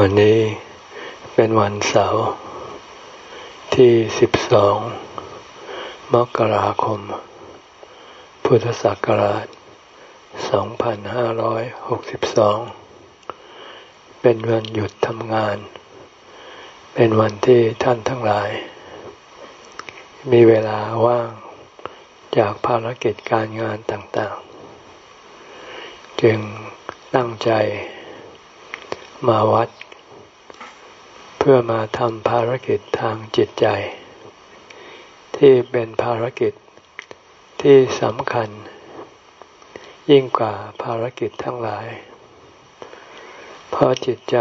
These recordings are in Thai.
วันนี้เป็นวันเสาร์ที่ 12 มกราคม พุทธศักราช 2562 เป็นวันหยุดทำงาน เป็นวันที่ท่านทั้งหลาย มีเวลาว่างจากภารกิจการงานต่างๆ จึงตั้งใจมาวัด พื่อมาทำภารกิจทางจิตใจ ที่เป็นภารกิจที่สำคัญ ยิ่งกว่าภารกิจทั้งหลาย เพราะจิตใจ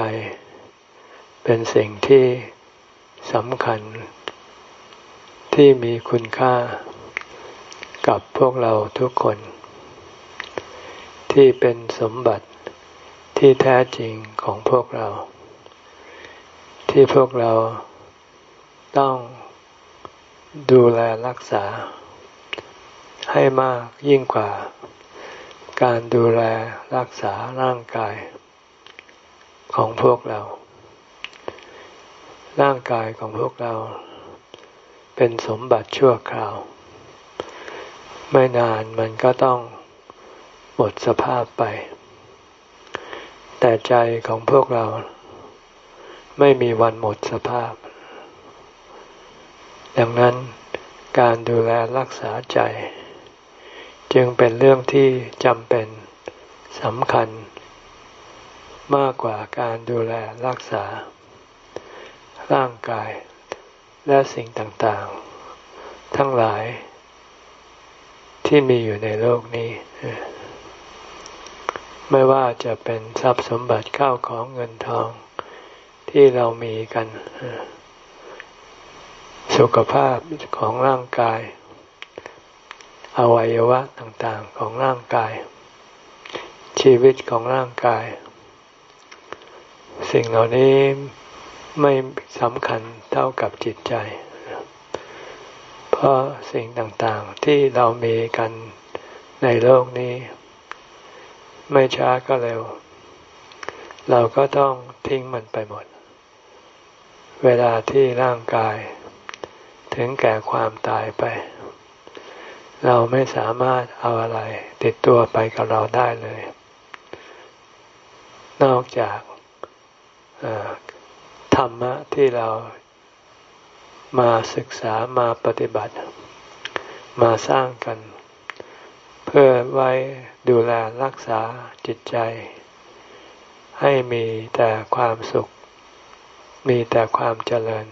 เป็นสิ่งที่สำคัญ ที่มีคุณค่ากับพวกเราทุกคน ที่เป็นสมบัติที่แท้จริงของพวกเรา ที่พวกเราต้องดูแลรักษา ให้มากยิ่งกว่า การดูแลรักษาร่างกายของพวกเรา ร่างกายของพวกเรา เป็นสมบัติชั่วคราว ไม่นานมันก็ต้องหมดสภาพไป แต่ใจของพวกเรา ไม่มีวันหมดสภาพ ดังนั้นการดูแลรักษาใจ จึงเป็นเรื่องที่จำเป็นสำคัญ มากกว่าการดูแลรักษา ร่างกายและสิ่งต่างๆ ทั้งหลายที่มีอยู่ในโลกนี้ ไม่ว่าจะเป็นทรัพย์สมบัติข้าวของเงินทอง ที่เรามีกัน สุขภาพของร่างกาย อวัยวะต่างๆของร่างกาย ชีวิตของร่างกาย สิ่งเหล่านี้ไม่สำคัญเท่ากับจิตใจ เพราะสิ่งต่างๆที่เรามีกันในโลกนี้ ไม่ช้าก็เร็ว เราก็ต้องทิ้งมันไปหมด เวลาที่ร่างกาย ถึงแก่ความตายไป เราไม่สามารถเอาอะไร ติดตัวไปกับเราได้เลย นอกจากธรรมะที่เรามาศึกษามาปฏิบัติ มาสร้างกัน เพื่อไว้ดูแลรักษาจิตใจ ให้มีแต่ความสุข มีแต่ความเจริญ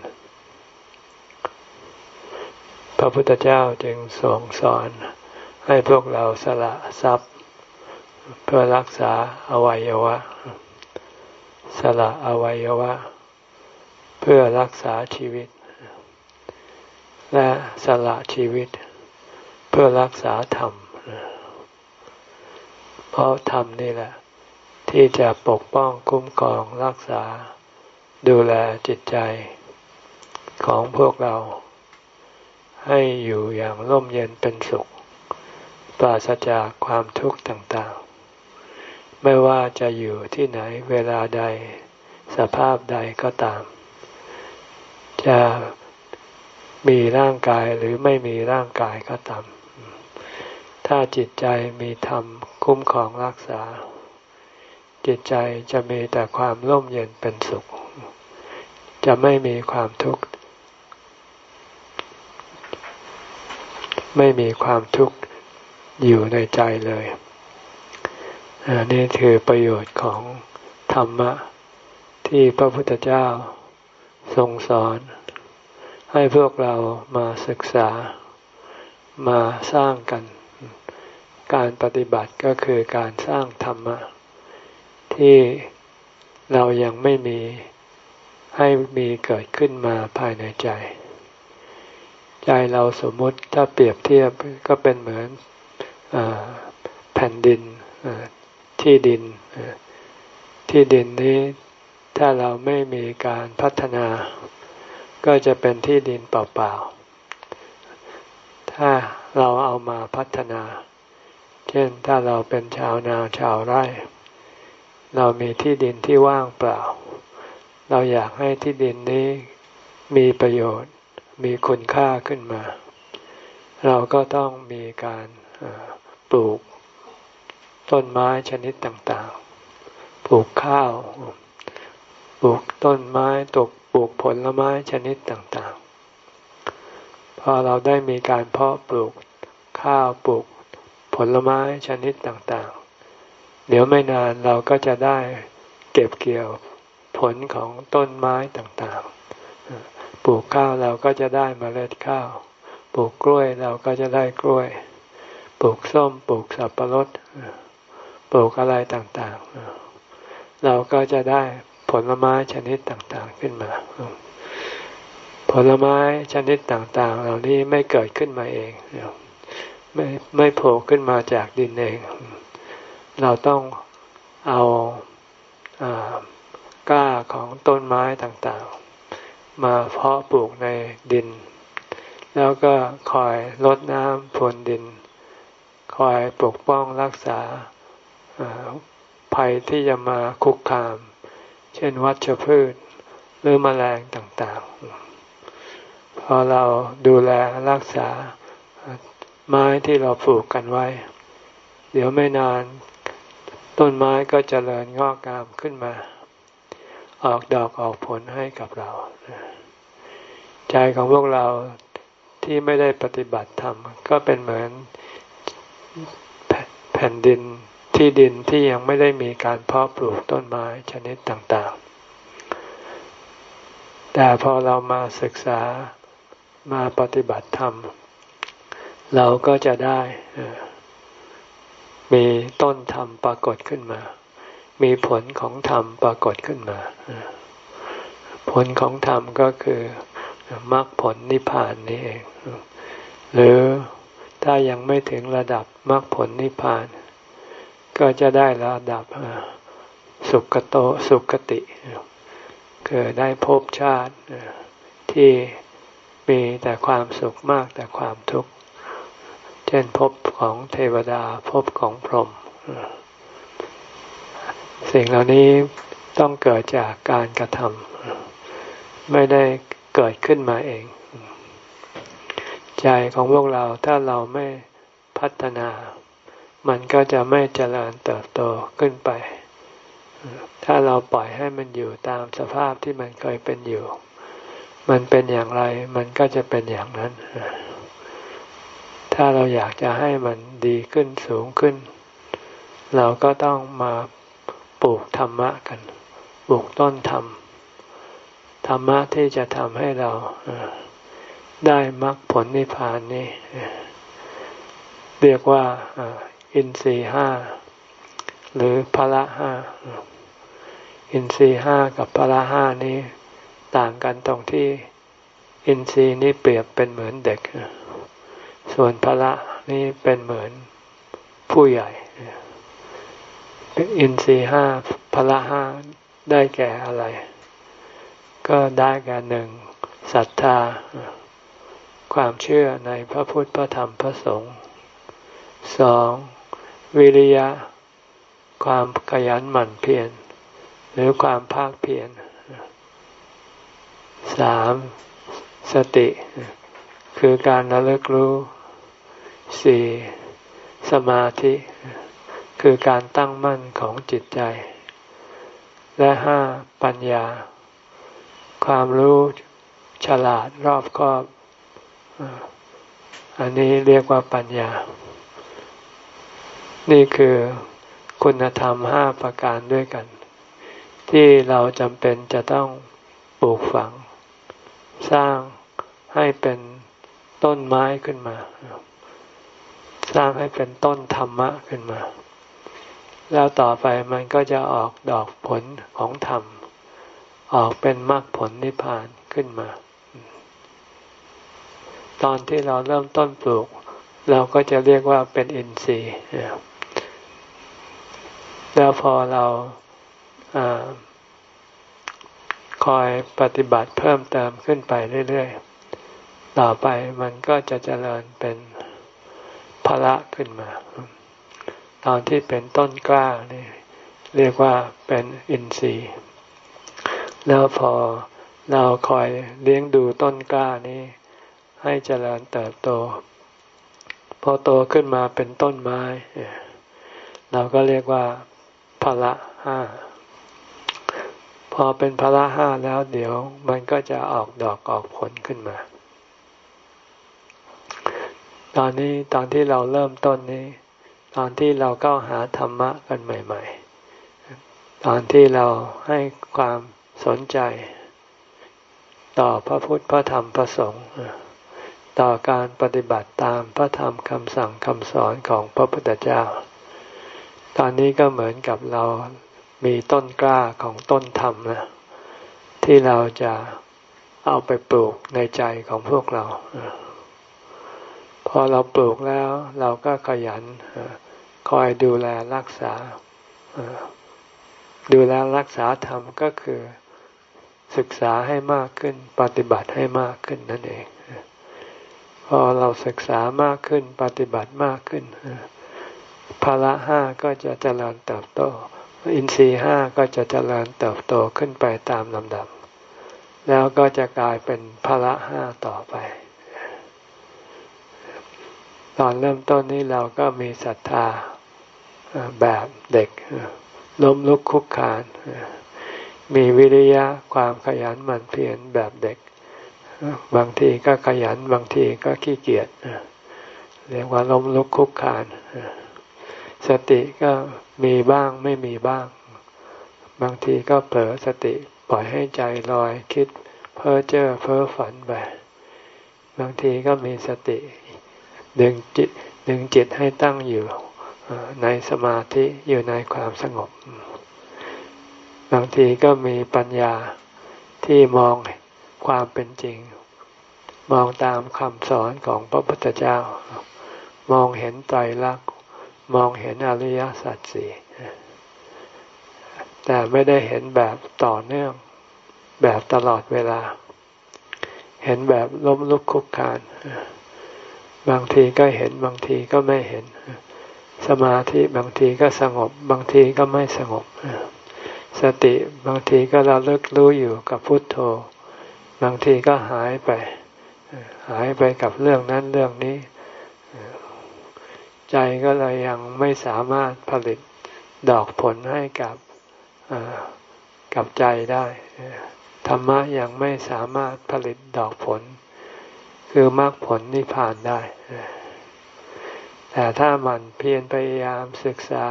พระพุทธเจ้าจึงทรงสอนให้พวกเราสละทรัพย์ เพื่อรักษาอวัยวะ สละอวัยวะ เพื่อรักษาชีวิต และสละชีวิต เพื่อรักษาธรรม เพราะธรรมนี่แหละ ที่จะปกป้องคุ้มครองรักษา ดูแลจิตใจของพวกเรา ให้อยู่อย่างร่มเย็นเป็นสุข ปราศจากความทุกข์ต่างๆ ไม่ว่าจะอยู่ที่ไหนเวลาใด สภาพใดก็ตาม จะมีร่างกายหรือไม่มีร่างกายก็ตาม ถ้าจิตใจมีธรรมคุ้มครองรักษา จิตใจจะมีแต่ความร่มเย็นเป็นสุข จะไม่มีความทุกข์ ไม่มีความทุกข์อยู่ในใจเลยอันนี้คือประโยชน์ของธรรมะ ที่พระพุทธเจ้าทรงสอน ให้พวกเรามาศึกษามาสร้างกัน การปฏิบัติก็คือการสร้างธรรมะ ที่เรายังไม่มี ให้มีเกิดขึ้นมาภายในใจ ใจเราสมมติถ้าเปรียบเทียบก็เป็นเหมือนอแผ่นดินที่ดินที่ดินนี้ถ้าเราไม่มีการพัฒนา ก็จะเป็นที่ดินเปล่าๆ ถ้าเราเอามาพัฒนา เช่นถ้าเราเป็นชาวนาชาวไร่ เรามีที่ดินที่ว่างเปล่า เราอยากให้ที่ดินนี้มีประโยชน์ มีคุณค่าขึ้นมา เราก็ต้องมีการปลูกต้นไม้ชนิดต่างๆ ปลูกข้าว ปลูกต้นไม้ตกปลูกผลไม้ชนิดต่างๆ พอเราได้มีการเพาะปลูกข้าวปลูกผลไม้ชนิดต่างๆ เดี๋ยวไม่นานเราก็จะได้เก็บเกี่ยว ผลของต้นไม้ต่างๆ ปลูกข้าวเราก็จะได้มเมล็ดข้าว ปลูกกล้วยเราก็จะได้กล้วย ปลูกส้ม ปลูกสับปะรด ปลูกอะไรต่างๆ เราก็จะได้ผลไม้ชนิดต่างๆขึ้นมา ผลไม้ชนิดต่างๆ เหล่านี้ไม่เกิดขึ้นมาเอง ไม่ไม่โผล่ขึ้นมาจากดินเอง เราต้องเอา ก้าของต้นไม้ต่างๆ มาเพาะปลูกในดิน แล้วก็คอยลดน้ำพรวนดิน คอยปกป้องรักษาภัยที่จะมาคุกคาม เช่นวัชพืชหรือมแมลงต่างๆ พอเราดูแลรักษาไม้ที่เราปลูกกันไว้ เดี๋ยวไม่นาน ต้นไม้ก็จเจริญงอกงามขึ้นมา ออกดอกออกผลให้กับเรา ใจของพวกเราที่ไม่ได้ปฏิบัติธรรมก็เป็นเหมือนแผ่นดินที่ดินที่ยังไม่ได้มีการเพาะปลูกต้นไม้ชนิดต่างๆ แต่พอเรามาศึกษามาปฏิบัติธรรม เราก็จะได้มีต้นธรรมปรากฏขึ้นมา มีผลของธรรมปรากฏขึ้นมา ผลของธรรมก็คือมรรคผลนิพพานนี่เอง หรือถ้ายังไม่ถึงระดับมรรคผลนิพพาน ก็จะได้ระดับสุขโตสุขติ คือได้พบชาติที่มีแต่ความสุขมากแต่ความทุกข์ เช่นภพของเทวดาภพของพรหม สิ่งเหล่านี้ต้องเกิดจากการกระทำไม่ได้เกิดขึ้นมาเอง ใจของพวกเราถ้าเราไม่พัฒนา มันก็จะไม่เจริญเติบโตขึ้นไป ถ้าเราปล่อยให้มันอยู่ตามสภาพที่มันเคยเป็นอยู่ มันเป็นอย่างไร มันก็จะเป็นอย่างนั้น ถ้าเราอยากจะให้มันดีขึ้นสูงขึ้น เราก็ต้องมา ปลูกธรรมะกัน ปลูกต้นธรรม ธรรมะที่จะทำให้เราได้มรรคผลนิพพานนี่เรียกว่าอินทรีห้าหรือพละห้าอินทรีห้ากับพละห้านี้ต่างกันตรงที่อินทรีย์นี้เปรียบเป็นเหมือนเด็ก ส่วนพระนี่เป็นเหมือนผู้ใหญ่ อินทรีห้าพละห้าได้แก่อะไร ก็ได้แก่หนึ่งศรัทธา ความเชื่อในพระพุทธพระธรรมพระสงฆ์สองวิริยะ ความขยันหมั่นเพียรหรือความภาคเพียรสามสติ คือการระลึกรู้สี่สมาธิ คือการตั้งมั่นของจิตใจ และห้าปัญญา ความรู้ฉลาดรอบคอบ อันนี้เรียกว่าปัญญา นี่คือคุณธรรมห้าประการด้วยกัน ที่เราจำเป็นจะต้องปลูกฝัง สร้างให้เป็นต้นไม้ขึ้นมา สร้างให้เป็นต้นธรรมะขึ้นมา แล้วต่อไปมันก็จะออกดอกผลของธรรม ออกเป็นมรรคผลนิพพานขึ้นมา ตอนที่เราเริ่มต้นปลูก เราก็จะเรียกว่าเป็นอินทรีย์แล้วพอเราอคอยปฏิบัติเพิ่มเติมขึ้นไปเรื่อยๆ ต่อไปมันก็จะเจริญเป็นพละขึ้นมา ตอนที่เป็นต้นกล้านี่เรียกว่าเป็นอินทรีย์ แล้วพอเราคอยเลี้ยงดูต้นกล้านี้ ให้เจริญเติบโต พอโตขึ้นมาเป็นต้นไม้ เราก็เรียกว่าพละห้าพอเป็นพละห้าแล้วเดี๋ยวมันก็จะออกดอกออกผลขึ้นมา ตอนนี้ตอนที่เราเริ่มต้นนี้ ตอนที่เราก็หาธรรมะกันใหม่ ๆ ตอนที่เราให้ความสนใจ ต่อพระพุทธพระธรรมพระสงฆ์ต่อการปฏิบัติตามพระธรรมคำสั่งคำสอนของพระพุทธเจ้า ตอนนี้ก็เหมือนกับเรามีต้นกล้าของต้นธรรมนะที่เราจะเอาไปปลูกในใจของพวกเรา พอเราปลูกแล้วเราก็ขยันคอยดูแลรักษา ดูแลรักษาธรรมก็คือศึกษาให้มากขึ้น ปฏิบัติให้มากขึ้นนั่นเอง พอเราศึกษามากขึ้น ปฏิบัติมากขึ้นภาระห้าก็จะเจริญเติบโต อินทรีห้าก็จะเจริญเติบโตขึ้นไปตามลำดับ แล้วก็จะกลายเป็นภาระห้าต่อไป ตอนเริ่มต้นนี้เราก็มีศรัทธาแบบเด็กล้มลุกคุกคานมีวิริยะความขยันหมั่นเพียรแบบเด็ก บางทีก็ขยันบางทีก็ขี้เกียจเรียกว่าล้มลุกคุกคานสติก็มีบ้างไม่มีบ้าง บางทีก็เผลอสติปล่อยให้ใจลอยคิดเพ้อเจ้อเพ้อฝันไปบางทีก็มีสติ ดึงจิตดึงจิตให้ตั้งอยู่ในสมาธิอยู่ในความสงบบางทีก็มีปัญญาที่มองความเป็นจริง มองตามคำสอนของพระพุทธเจ้า มองเห็นไตรลักษณ์มองเห็นอริยสัจสี่แต่ไม่ได้เห็นแบบต่อเนื่อง แบบตลอดเวลา เห็นแบบล้มลุกคุกคาน บางทีก็เห็นบางทีก็ไม่เห็น สมาธิบางทีก็สงบ บางทีก็ไม่สงบ สติบางทีก็เราเลิกรู้อยู่กับพุทโธ บางทีก็หายไป หายไปกับเรื่องนั้นเรื่องนี้ ใจก็เลยยังไม่สามารถผลิตดอกผลให้กับกับใจได้ธรรมะยังไม่สามารถผลิตดอกผล คือมรรคผลนิพพานได้ แต่ถ้ามันเพียรพยายามศึกษา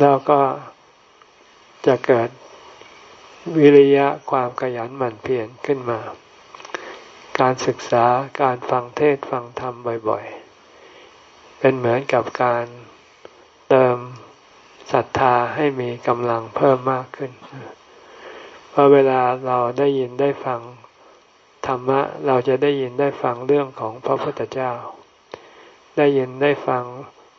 แล้วก็จะเกิดวิริยะความขยันหมั่นเพียรขึ้นมา การศึกษาการฟังเทศฟังธรรมบ่อยๆ เป็นเหมือนกับการเติมศรัทธาให้มีกำลังเพิ่มมากขึ้นเพราะเวลาเราได้ยินได้ฟัง ธรรมะเราจะได้ยินได้ฟังเรื่องของพระพุทธเจ้า ได้ยินได้ฟัง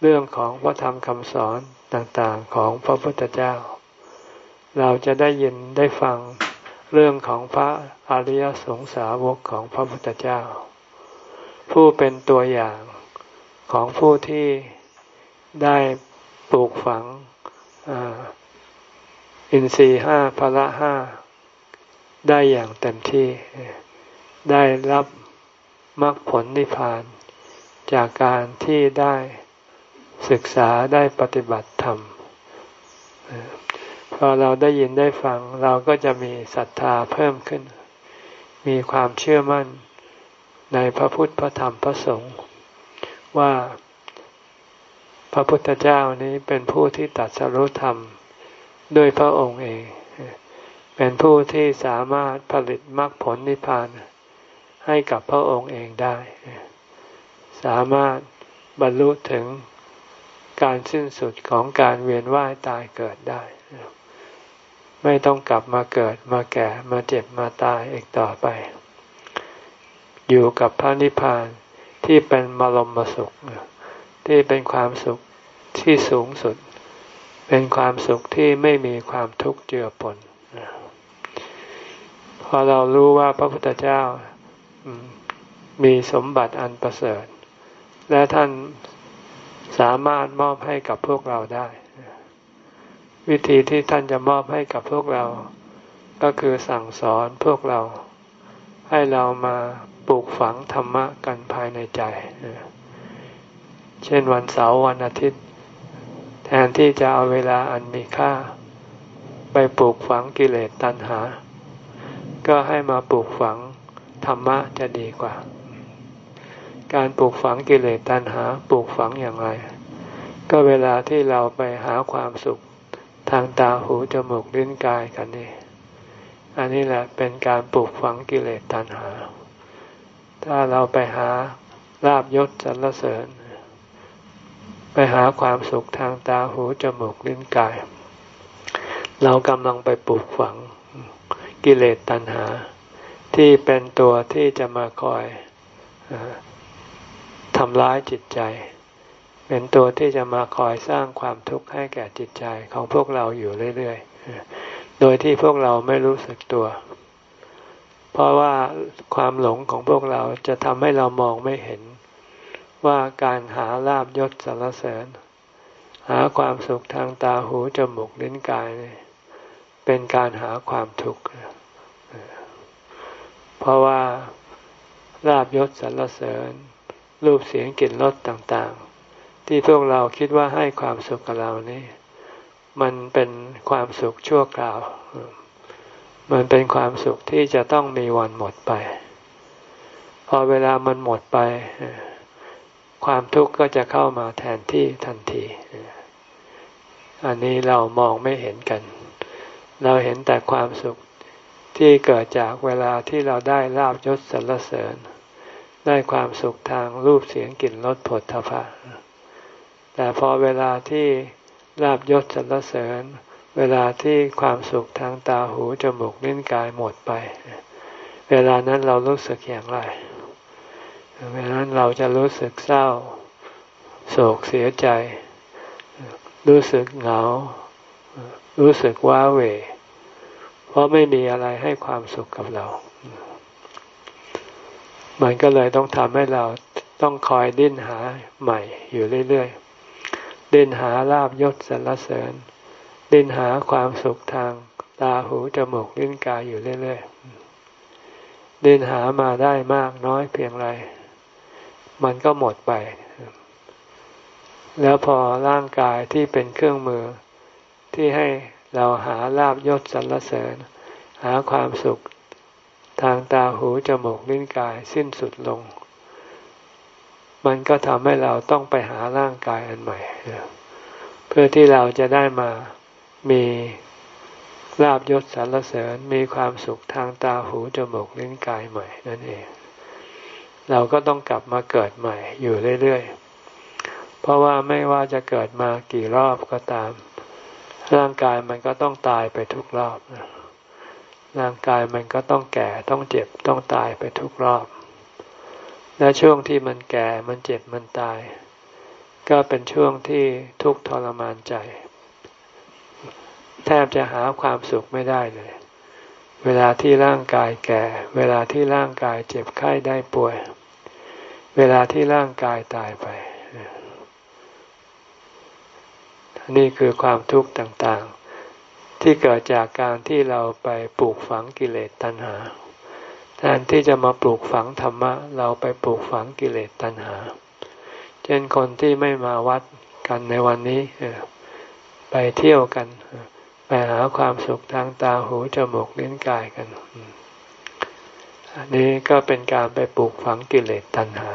เรื่องของพระธรรมคำสอนต่างๆของพระพุทธเจ้า เราจะได้ยินได้ฟังเรื่องของพระอริยสงสาวกของพระพุทธเจ้า ผู้เป็นตัวอย่างของผู้ที่ได้ปลูกฝังอินทรีห้าพละห้าได้อย่างเต็มที่ ได้รับมรรคผลนิพพาน จากการที่ได้ศึกษาได้ปฏิบัติธรรมพอเราได้ยินได้ฟังเราก็จะมีศรัทธาเพิ่มขึ้น มีความเชื่อมั่นในพระพุทธพระธรรมพระสงฆ์ว่าพระพุทธเจ้านี้เป็นผู้ที่ตัดสรุธรรมด้วยพระองค์เอง เป็นผู้ที่สามารถผลิตมรรคผลนิพพาน ให้กับพระองค์เองได้ สามารถบรรลุถึงการสิ้นสุดของการเวียนว่ายตายเกิดได้ ไม่ต้องกลับมาเกิดมาแก่มาเจ็บมาตายอีกต่อไป อยู่กับพระนิพพานที่เป็นมรมสุข ที่เป็นความสุขที่สูงสุด เป็นความสุขที่ไม่มีความทุกข์เจือปนพอเรารู้ว่าพระพุทธเจ้า มีสมบัติอันประเสริฐ และท่านสามารถมอบให้กับพวกเราได้ วิธีที่ท่านจะมอบให้กับพวกเรา ก็คือสั่งสอนพวกเรา ให้เรามาปลูกฝังธรรมะกันภายในใจ เช่นวันเสาร์วันอาทิตย์ แทนที่จะเอาเวลาอันมีค่า ไปปลูกฝังกิเลสตัณหา ก็ให้มาปลูกฝัง ธรรมะจะดีกว่า การปลูกฝังกิเลสตัณหาปลูกฝังอย่างไร ก็เวลาที่เราไปหาความสุขทางตาหูจมูกลิ้นกายกันนี่อันนี้แหละเป็นการปลูกฝังกิเลสตัณหา ถ้าเราไปหาลาบยศสรรเสริญ ไปหาความสุขทางตาหูจมูกลิ้นกาย เรากำลังไปปลูกฝังกิเลสตัณหา ที่เป็นตัวที่จะมาคอยทำร้ายจิตใจ เป็นตัวที่จะมาคอยสร้างความทุกข์ให้แก่จิตใจของพวกเราอยู่เรื่อยๆ โดยที่พวกเราไม่รู้สึกตัว เพราะว่าความหลงของพวกเราจะทำให้เรามองไม่เห็นว่าการหาลาบยศสารเสริญ หาความสุขทางตาหูจมูกลิ้นกาย เป็นการหาความทุกข์ เพราะว่าลาบยศสารเสริญ รูปเสียงกลิ่นรสต่างๆ ที่พวกเราคิดว่าให้ความสุขกับเรานี่ มันเป็นความสุขชั่วคราว มันเป็นความสุขที่จะต้องมีวันหมดไป พอเวลามันหมดไป ความทุกข์ก็จะเข้ามาแทนที่ทันที อันนี้เรามองไม่เห็นกัน เราเห็นแต่ความสุข ที่เกิดจากเวลาที่เราได้ลาบยศสรรเสริญ ได้ความสุขทางรูปเสียงกลิ่นรสผลทพะแต่พอเวลาที่ลาบยศสรรเสริญ เวลาที่ความสุขทางตาหูจมูกลิ้นกายหมดไป เวลานั้นเรารู้สึกอย่างไร เวลานั้นเราจะรู้สึกเศร้า โศกเสียใจ รู้สึกเหงา รู้สึกว้าเหว ราะไม่มีอะไรให้ความสุขกับเรา มันก็เลยต้องทำให้เราต้องคอยดิ้นหาใหม่อยู่เรื่อยๆ ดิ้นหาลาบยศสรรเสริญ ดิ้นหาความสุขทางตาหูจมูกลิ้นกายอยู่เรื่อยๆ ดิ้นหามาได้มากน้อยเพียงไร มันก็หมดไป แล้วพอร่างกายที่เป็นเครื่องมือที่ให้ เราหาลาบยศสรรเสริญ หาความสุขทางตาหูจมูกลิ้นกายสิ้นสุดลง มันก็ทำให้เราต้องไปหาร่างกายอันใหม่ เพื่อที่เราจะได้มามีลาบยศสรรเสริญมีความสุขทางตาหูจมูกลิ้นกายใหม่นั่นเอง เราก็ต้องกลับมาเกิดใหม่อยู่เรื่อยๆ เพราะว่าไม่ว่าจะเกิดมากี่รอบก็ตาม ร่างกายมันก็ต้องตายไปทุกรอบ ร่างกายมันก็ต้องแก่ต้องเจ็บต้องตายไปทุกรอบ และช่วงที่มันแก่มันเจ็บมันตาย ก็เป็นช่วงที่ทุกทรมานใจ แทบจะหาความสุขไม่ได้เลย เวลาที่ร่างกายแก่ เวลาที่ร่างกายเจ็บไข้ได้ป่วย เวลาที่ร่างกายตายไป นี่คือความทุกข์ต่างๆ ที่เกิดจากการที่เราไปปลูกฝังกิเลสตัณหา แทนที่จะมาปลูกฝังธรรมะ เราไปปลูกฝังกิเลสตัณหา เช่นคนที่ไม่มาวัดกันในวันนี้ ไปเที่ยวกัน ไปหาความสุขทางตาหูจมูกลิ้นกายกัน อันนี้ก็เป็นการไปปลูกฝังกิเลสตัณหา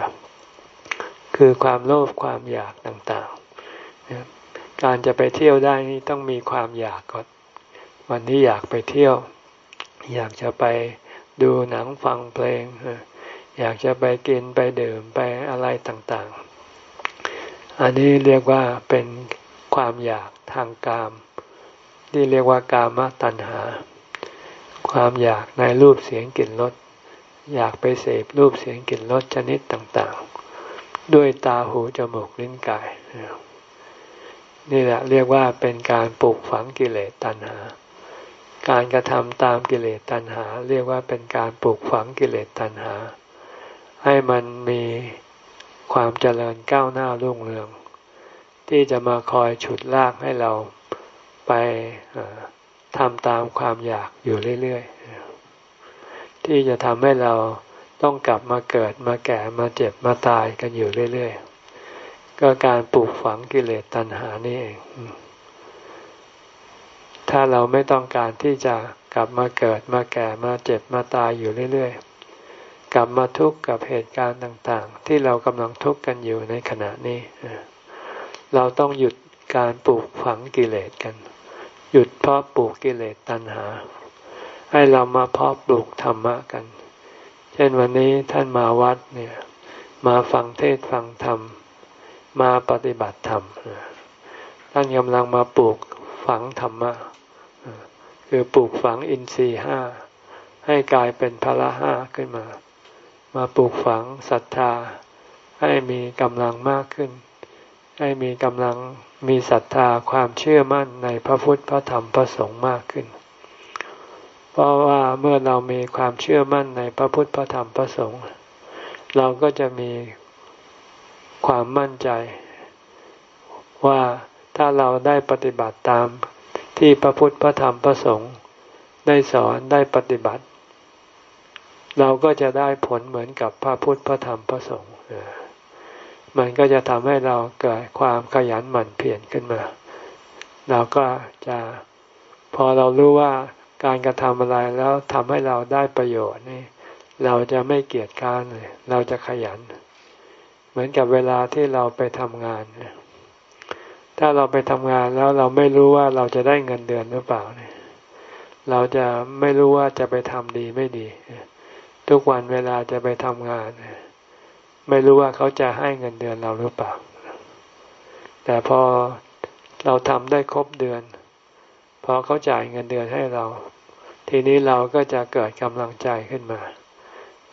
คือความโลภความอยากต่างๆ การจะไปเที่ยวได้นี่ต้องมีความอยากก่อนวันนี้อยากไปเที่ยว อยากจะไปดูหนังฟังเพลง อยากจะไปกินไปดื่มไปอะไรต่างๆ อันนี้เรียกว่าเป็นความอยากทางกาม ที่เรียกว่ากามตัณหา ความอยากในรูปเสียงกลิ่นรสอยากไปเสพรูปเสียงกลิ่นรสชนิดต่างๆ ด้วยตาหูจมูกลิ้นกาย นี่แหละเรียกว่าเป็นการปลูกฝังกิเลสตัณหา การกระทำตามกิเลสตัณหา เรียกว่าเป็นการปลูกฝังกิเลสตัณหา ให้มันมีความเจริญก้าวหน้ารุ่งเรือง ที่จะมาคอยฉุดลากให้เราไปไปทำตามความอยากอยู่เรื่อยๆ ที่จะทำให้เราต้องกลับมาเกิดมาแก่มาเจ็บมาตายกันอยู่เรื่อยๆ ก็การปลูกฝังกิเลสตัณหานี่เอง ถ้าเราไม่ต้องการที่จะกลับมาเกิดมาแก่มาเจ็บมาตายอยู่เรื่อยๆ กลับมาทุกข์กับเหตุการณ์ต่าง ๆ ที่เรากำลังทุกข์กันอยู่ในขณะนี้ เราต้องหยุดการปลูกฝังกิเลสกัน หยุดเพาะปลูกกิเลสตัณหา ให้เรามาเพาะปลูกธรรมะกัน เช่นวันนี้ท่านมาวัดเนี่ย มาฟังเทศฟังธรรม มาปฏิบัติธรรมท่านกำลังมาปลูกฝังธรรมะคือปลูกฝังอินทรีห้าให้กลายเป็นพละห้าขึ้นมา มาปลูกฝังศรัทธา ให้มีกำลังมากขึ้น ให้มีกำลังมีศรัทธาความเชื่อมั่นในพระพุทธพระธรรมพระสงฆ์มากขึ้น เพราะว่าเมื่อเรามีความเชื่อมั่นในพระพุทธพระธรรมพระสงฆ์เราก็จะมี ความมั่นใจ ว่าถ้าเราได้ปฏิบัติตามที่พระพุทธพระธรรมพระสงฆ์ได้สอนได้ปฏิบัติ เราก็จะได้ผลเหมือนกับพระพุทธพระธรรมพระสงฆ์มันก็จะทำให้เราเกิดความขยันหมั่นเพียรขึ้นมา เราก็จะพอเรารู้ว่าการกระทำอะไรแล้วทำให้เราได้ประโยชน์นี่ เราจะไม่เกียจค้านเลย เราจะขยัน เหมือนกับเวลาที่เราไปทำงาน ถ้าเราไปทำงานแล้วเราไม่รู้ว่าเราจะได้เงินเดือนหรือเปล่าเนี่ยเราจะไม่รู้ว่าจะไปทำดีไม่ดี ทุกวันเวลาจะไปทำงาน ไม่รู้ว่าเขาจะให้เงินเดือนเราหรือเปล่า แต่พอเราทำได้ครบเดือน พอเขาจ่ายเงินเดือนให้เรา ทีนี้เราก็จะเกิดกำลังใจขึ้นมา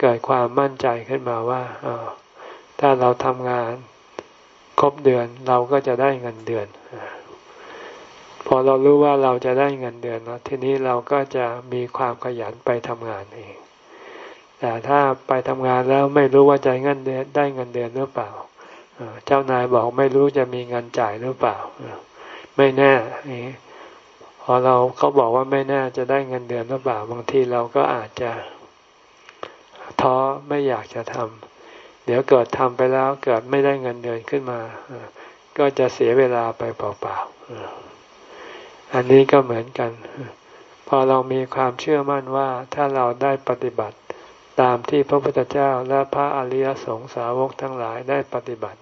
เกิดความมั่นใจขึ้นมาว่า ถ้าเราทำงานครบเดือนเราก็จะได้เงินเดือน พอเรารู้ว่าเราจะได้เงินเดือนแล้วทีนี้เราก็จะมีความขยันไปทำงานเอง แต่ถ้าไปทำงานแล้วไม่รู้ว่าจะเงินเดือนได้เงินเดือนหรือเปล่าเจ้านายบอกไม่รู้จะมีเงินจ่ายหรือเปล่า ไม่แน่พอเราเขาบอกว่าไม่แน่จะได้เงินเดือนหรือเปล่าบางทีเราก็อาจจะท้อไม่อยากจะทำ เดี๋ยวเกิดทำไปแล้วเกิดไม่ได้เงินเดือนขึ้นมา ก็จะเสียเวลาไปเปล่าๆอันนี้ก็เหมือนกัน พอเรามีความเชื่อมั่นว่าถ้าเราได้ปฏิบัติตามที่พระพุทธเจ้าและพระอริยสงสาวกทั้งหลายได้ปฏิบัติ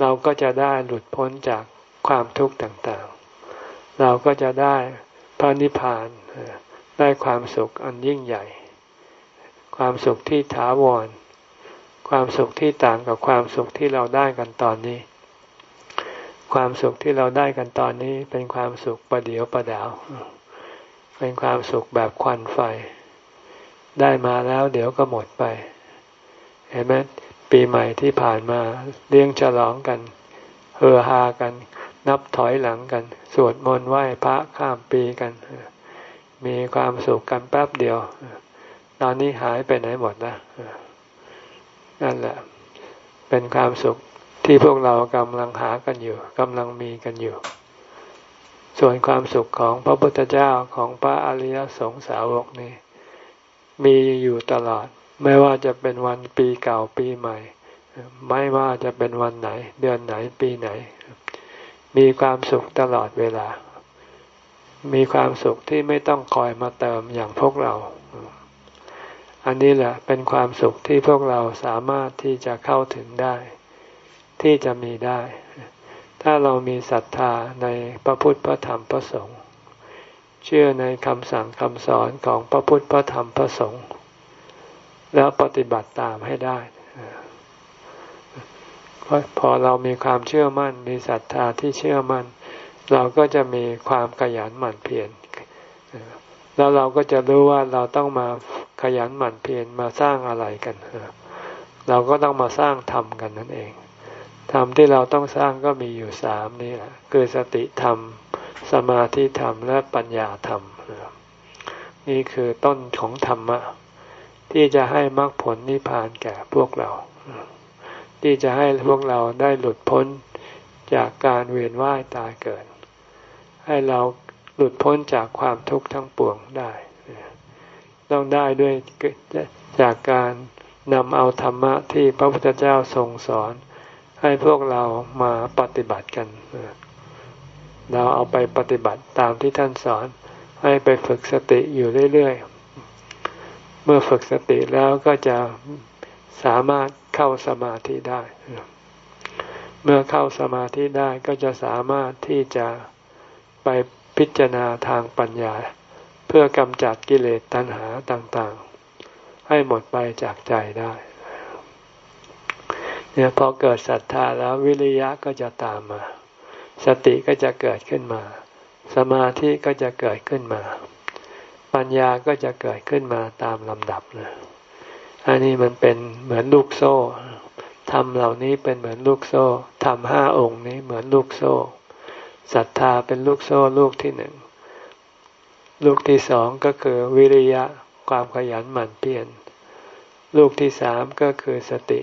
เราก็จะได้หลุดพ้นจากความทุกข์ต่างๆ เราก็จะได้พระนิพพานได้ความสุขอันยิ่งใหญ่ ความสุขที่ถาวร ความสุขที่ต่างกับความสุขที่เราได้กันตอนนี้ ความสุขที่เราได้กันตอนนี้ เป็นความสุขประเดียวประดาว เป็นความสุขแบบควันไฟ ได้มาแล้วเดี๋ยวก็หมดไป เห็นไหมปีใหม่ที่ผ่านมาเลี้ยงฉลองกันเฮฮากัน นับถอยหลังกัน สวดมนต์ไหว้พระข้ามปีกัน มีความสุขกันแป๊บเดียว ตอนนี้หายไปไหนหมดนะ นั่นแหละ เป็นความสุขที่พวกเรากำลังหากันอยู่กำลังมีกันอยู่ ส่วนความสุขของพระพุทธเจ้าของพระอริยสงสาวกนี่มีอยู่ตลอด ไม่ว่าจะเป็นวันปีเก่าปีใหม่ ไม่ว่าจะเป็นวันไหน เดือนไหนปีไหน มีความสุขตลอดเวลา มีความสุขที่ไม่ต้องคอยมาเติมอย่างพวกเรา อันนี้แหละเป็นความสุขที่พวกเราสามารถที่จะเข้าถึงได้ ที่จะมีได้ ถ้าเรามีศรัทธาในพระพุทธพระธรรมพระสงฆ์เชื่อในคำสั่งคำสอนของพระพุทธพระธรรมพระสงฆ์แล้วปฏิบัติตามให้ได้พอเรามีความเชื่อมั่น มีศรัทธาที่เชื่อมั่น เราก็จะมีความขยันหมั่นเพียร แล้วเราก็จะรู้ว่าเราต้องมาขยันหมั่นเพียรมาสร้างอะไรกัน เราก็ต้องมาสร้างธรรมกันนั่นเอง ธรรมที่เราต้องสร้างก็มีอยู่สามนี่แหละคือสติธรรม สมาธิธรรม และปัญญาธรรม นี่คือต้นของธรรมะ ที่จะให้มรรคผลนิพพานแก่พวกเรา ที่จะให้พวกเราได้หลุดพ้นจากการเวียนว่ายตายเกิด ใหให้เรา หลุดพ้นจากความทุกข์ทั้งปวงได้ ต้องได้ด้วยจากการนำเอาธรรมะที่พระพุทธเจ้าทรงสอน ให้พวกเรามาปฏิบัติกัน เราเอาไปปฏิบัติตามที่ท่านสอน ให้ไปฝึกสติอยู่เรื่อยๆ เมื่อฝึกสติแล้วก็จะสามารถเข้าสมาธิได้ เมื่อเข้าสมาธิได้ก็จะสามารถที่จะไป พิจารณาทางปัญญา เพื่อกำจัดกิเลสตัณหาต่างๆ ให้หมดไปจากใจได้เนี่ยพอเกิดศรัทธาแล้ววิริยะก็จะตามมา สติก็จะเกิดขึ้นมา สมาธิก็จะเกิดขึ้นมา ปัญญาก็จะเกิดขึ้นมาตามลำดับนะอันนี้มันเป็นเหมือนลูกโซ่ทำเหล่านี้เป็นเหมือนลูกโซ่ทำห้าองค์นี้เหมือนลูกโซ่ ศรัทธาเป็นลูกโซ่ลูกที่หนึ่ง ลูกที่สองก็คือวิริยะความขยันหมั่นเพียร ลูกที่สามก็คือสติ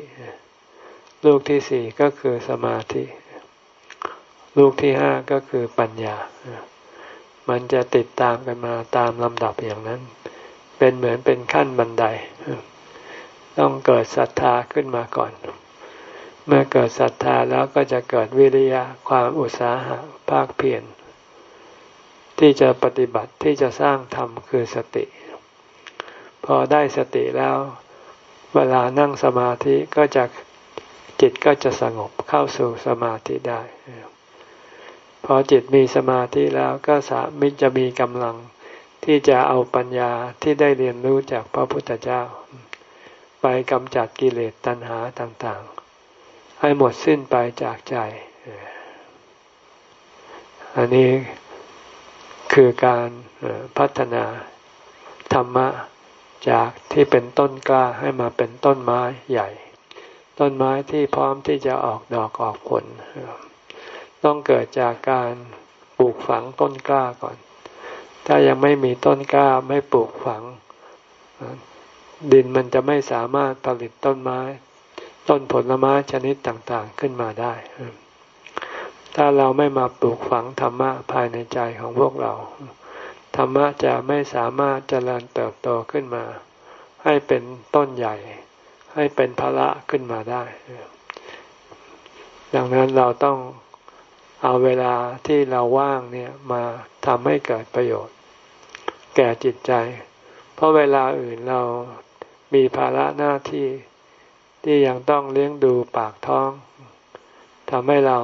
ลูกที่สี่ก็คือสมาธิ ลูกที่ห้าก็คือปัญญา มันจะติดตามกันมาตามลำดับอย่างนั้น เป็นเหมือนเป็นขั้นบันได ต้องเกิดศรัทธาขึ้นมาก่อน เมื่อเกิดศรัทธาแล้วก็จะเกิดวิริยะความอุตสาหะภาคเพียรที่จะปฏิบัติที่จะสร้างธรรมคือสติ พอได้สติแล้ว เวลานั่งสมาธิก็จะจิตก็จะสงบเข้าสู่สมาธิได้ พอจิตมีสมาธิแล้วก็สามิจะมีกำลังที่จะเอาปัญญาที่ได้เรียนรู้จากพระพุทธเจ้า ไปกำจัดกิเลสตัณหาต่างๆ ให้หมดสิ้นไปจากใจ อันนี้คือการพัฒนาธรรมะจากที่เป็นต้นกล้าให้มาเป็นต้นไม้ใหญ่ ต้นไม้ที่พร้อมที่จะออกดอกออกผล ต้องเกิดจากการปลูกฝังต้นกล้าก่อน ถ้ายังไม่มีต้นกล้าไม่ปลูกฝัง ดินมันจะไม่สามารถผลิตต้นไม้ ต้นผลไม้ชนิดต่างๆขึ้นมาได้ ถ้าเราไม่มาปลูกฝังธรรมะภายในใจของพวกเรา ธรรมะจะไม่สามารถเจริญเติบโตขึ้นมา ให้เป็นต้นใหญ่ ให้เป็นภาระขึ้นมาได้ ดังนั้นเราต้องเอาเวลาที่เราว่างเนี่ยมาทำให้เกิดประโยชน์ แก่จิตใจ เพราะเวลาอื่นเรามีภาระหน้าที่ ที่ยังต้องเลี้ยงดูปากท้องทำให้เรา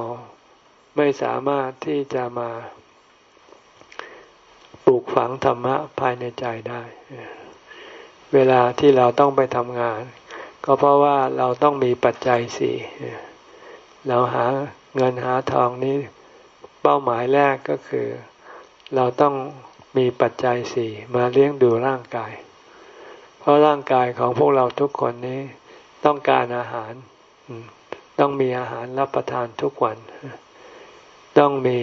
ไม่สามารถที่จะมาปลูกฝังธรรมะภายในใจได้ เวลาที่เราต้องไปทำงาน ก็เพราะว่าเราต้องมีปัจจัยสี่เราหาเงินหาทองนี้เป้าหมายแรกก็คือ เราต้องมีปัจจัยสี่มาเลี้ยงดูร่างกาย เพราะร่างกายของพวกเราทุกคนนี้ ต้องการอาหาร ต้องมีอาหารรับประทานทุกวัน ต้องมี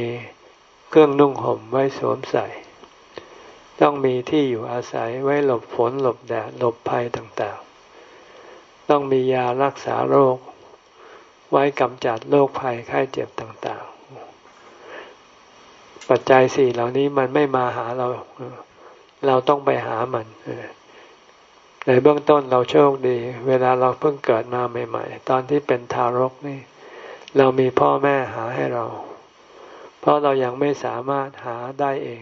เครื่องนุ่งห่มไว้สวมใส่ ต้องมีที่อยู่อาศัยไว้หลบฝนหลบแดดหลบภัยต่างๆ ต้องมียารักษาโรค ไว้กำจัดโรคภัยไข้เจ็บต่างๆ ปัจจัยสี่เหล่านี้มันไม่มาหาเรา เราต้องไปหามัน ในเบื้องต้นเราโชคดี เวลาเราเพิ่งเกิดมาใหม่ ๆ ตอนที่เป็นทารกนี่ เรามีพ่อแม่หาให้เรา เพราะเรายังไม่สามารถหาได้เอง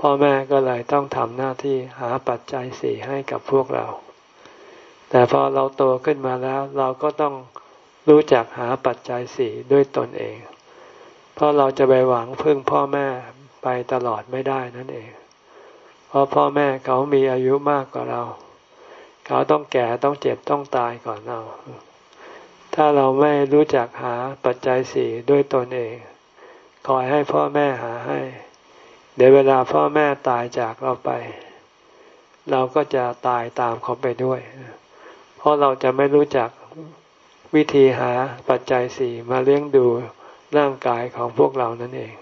พ่อแม่ก็เลยต้องทำหน้าที่หาปัจจัยสี่ให้กับพวกเรา แต่พอเราโตขึ้นมาแล้ว เราก็ต้องรู้จักหาปัจจัยสี่ด้วยตนเอง เพราะเราจะไปหวังพึ่งพ่อแม่ไปตลอดไม่ได้นั่นเอง เพราะพ่อแม่เขามีอายุมากกว่าเรา เขาต้องแก่ต้องเจ็บต้องตายก่อนเราถ้าเราไม่รู้จักหาปัจจัยสี่ด้วยตนเองคอยให้พ่อแม่หาให้ เดี๋ยวเวลาพ่อแม่ตายจากเราไป เราก็จะตายตามเขาไปด้วย เพราะเราจะไม่รู้จักวิธีหาปัจจัยสี่มาเลี้ยงดูร่างกายของพวกเรานั่นเอง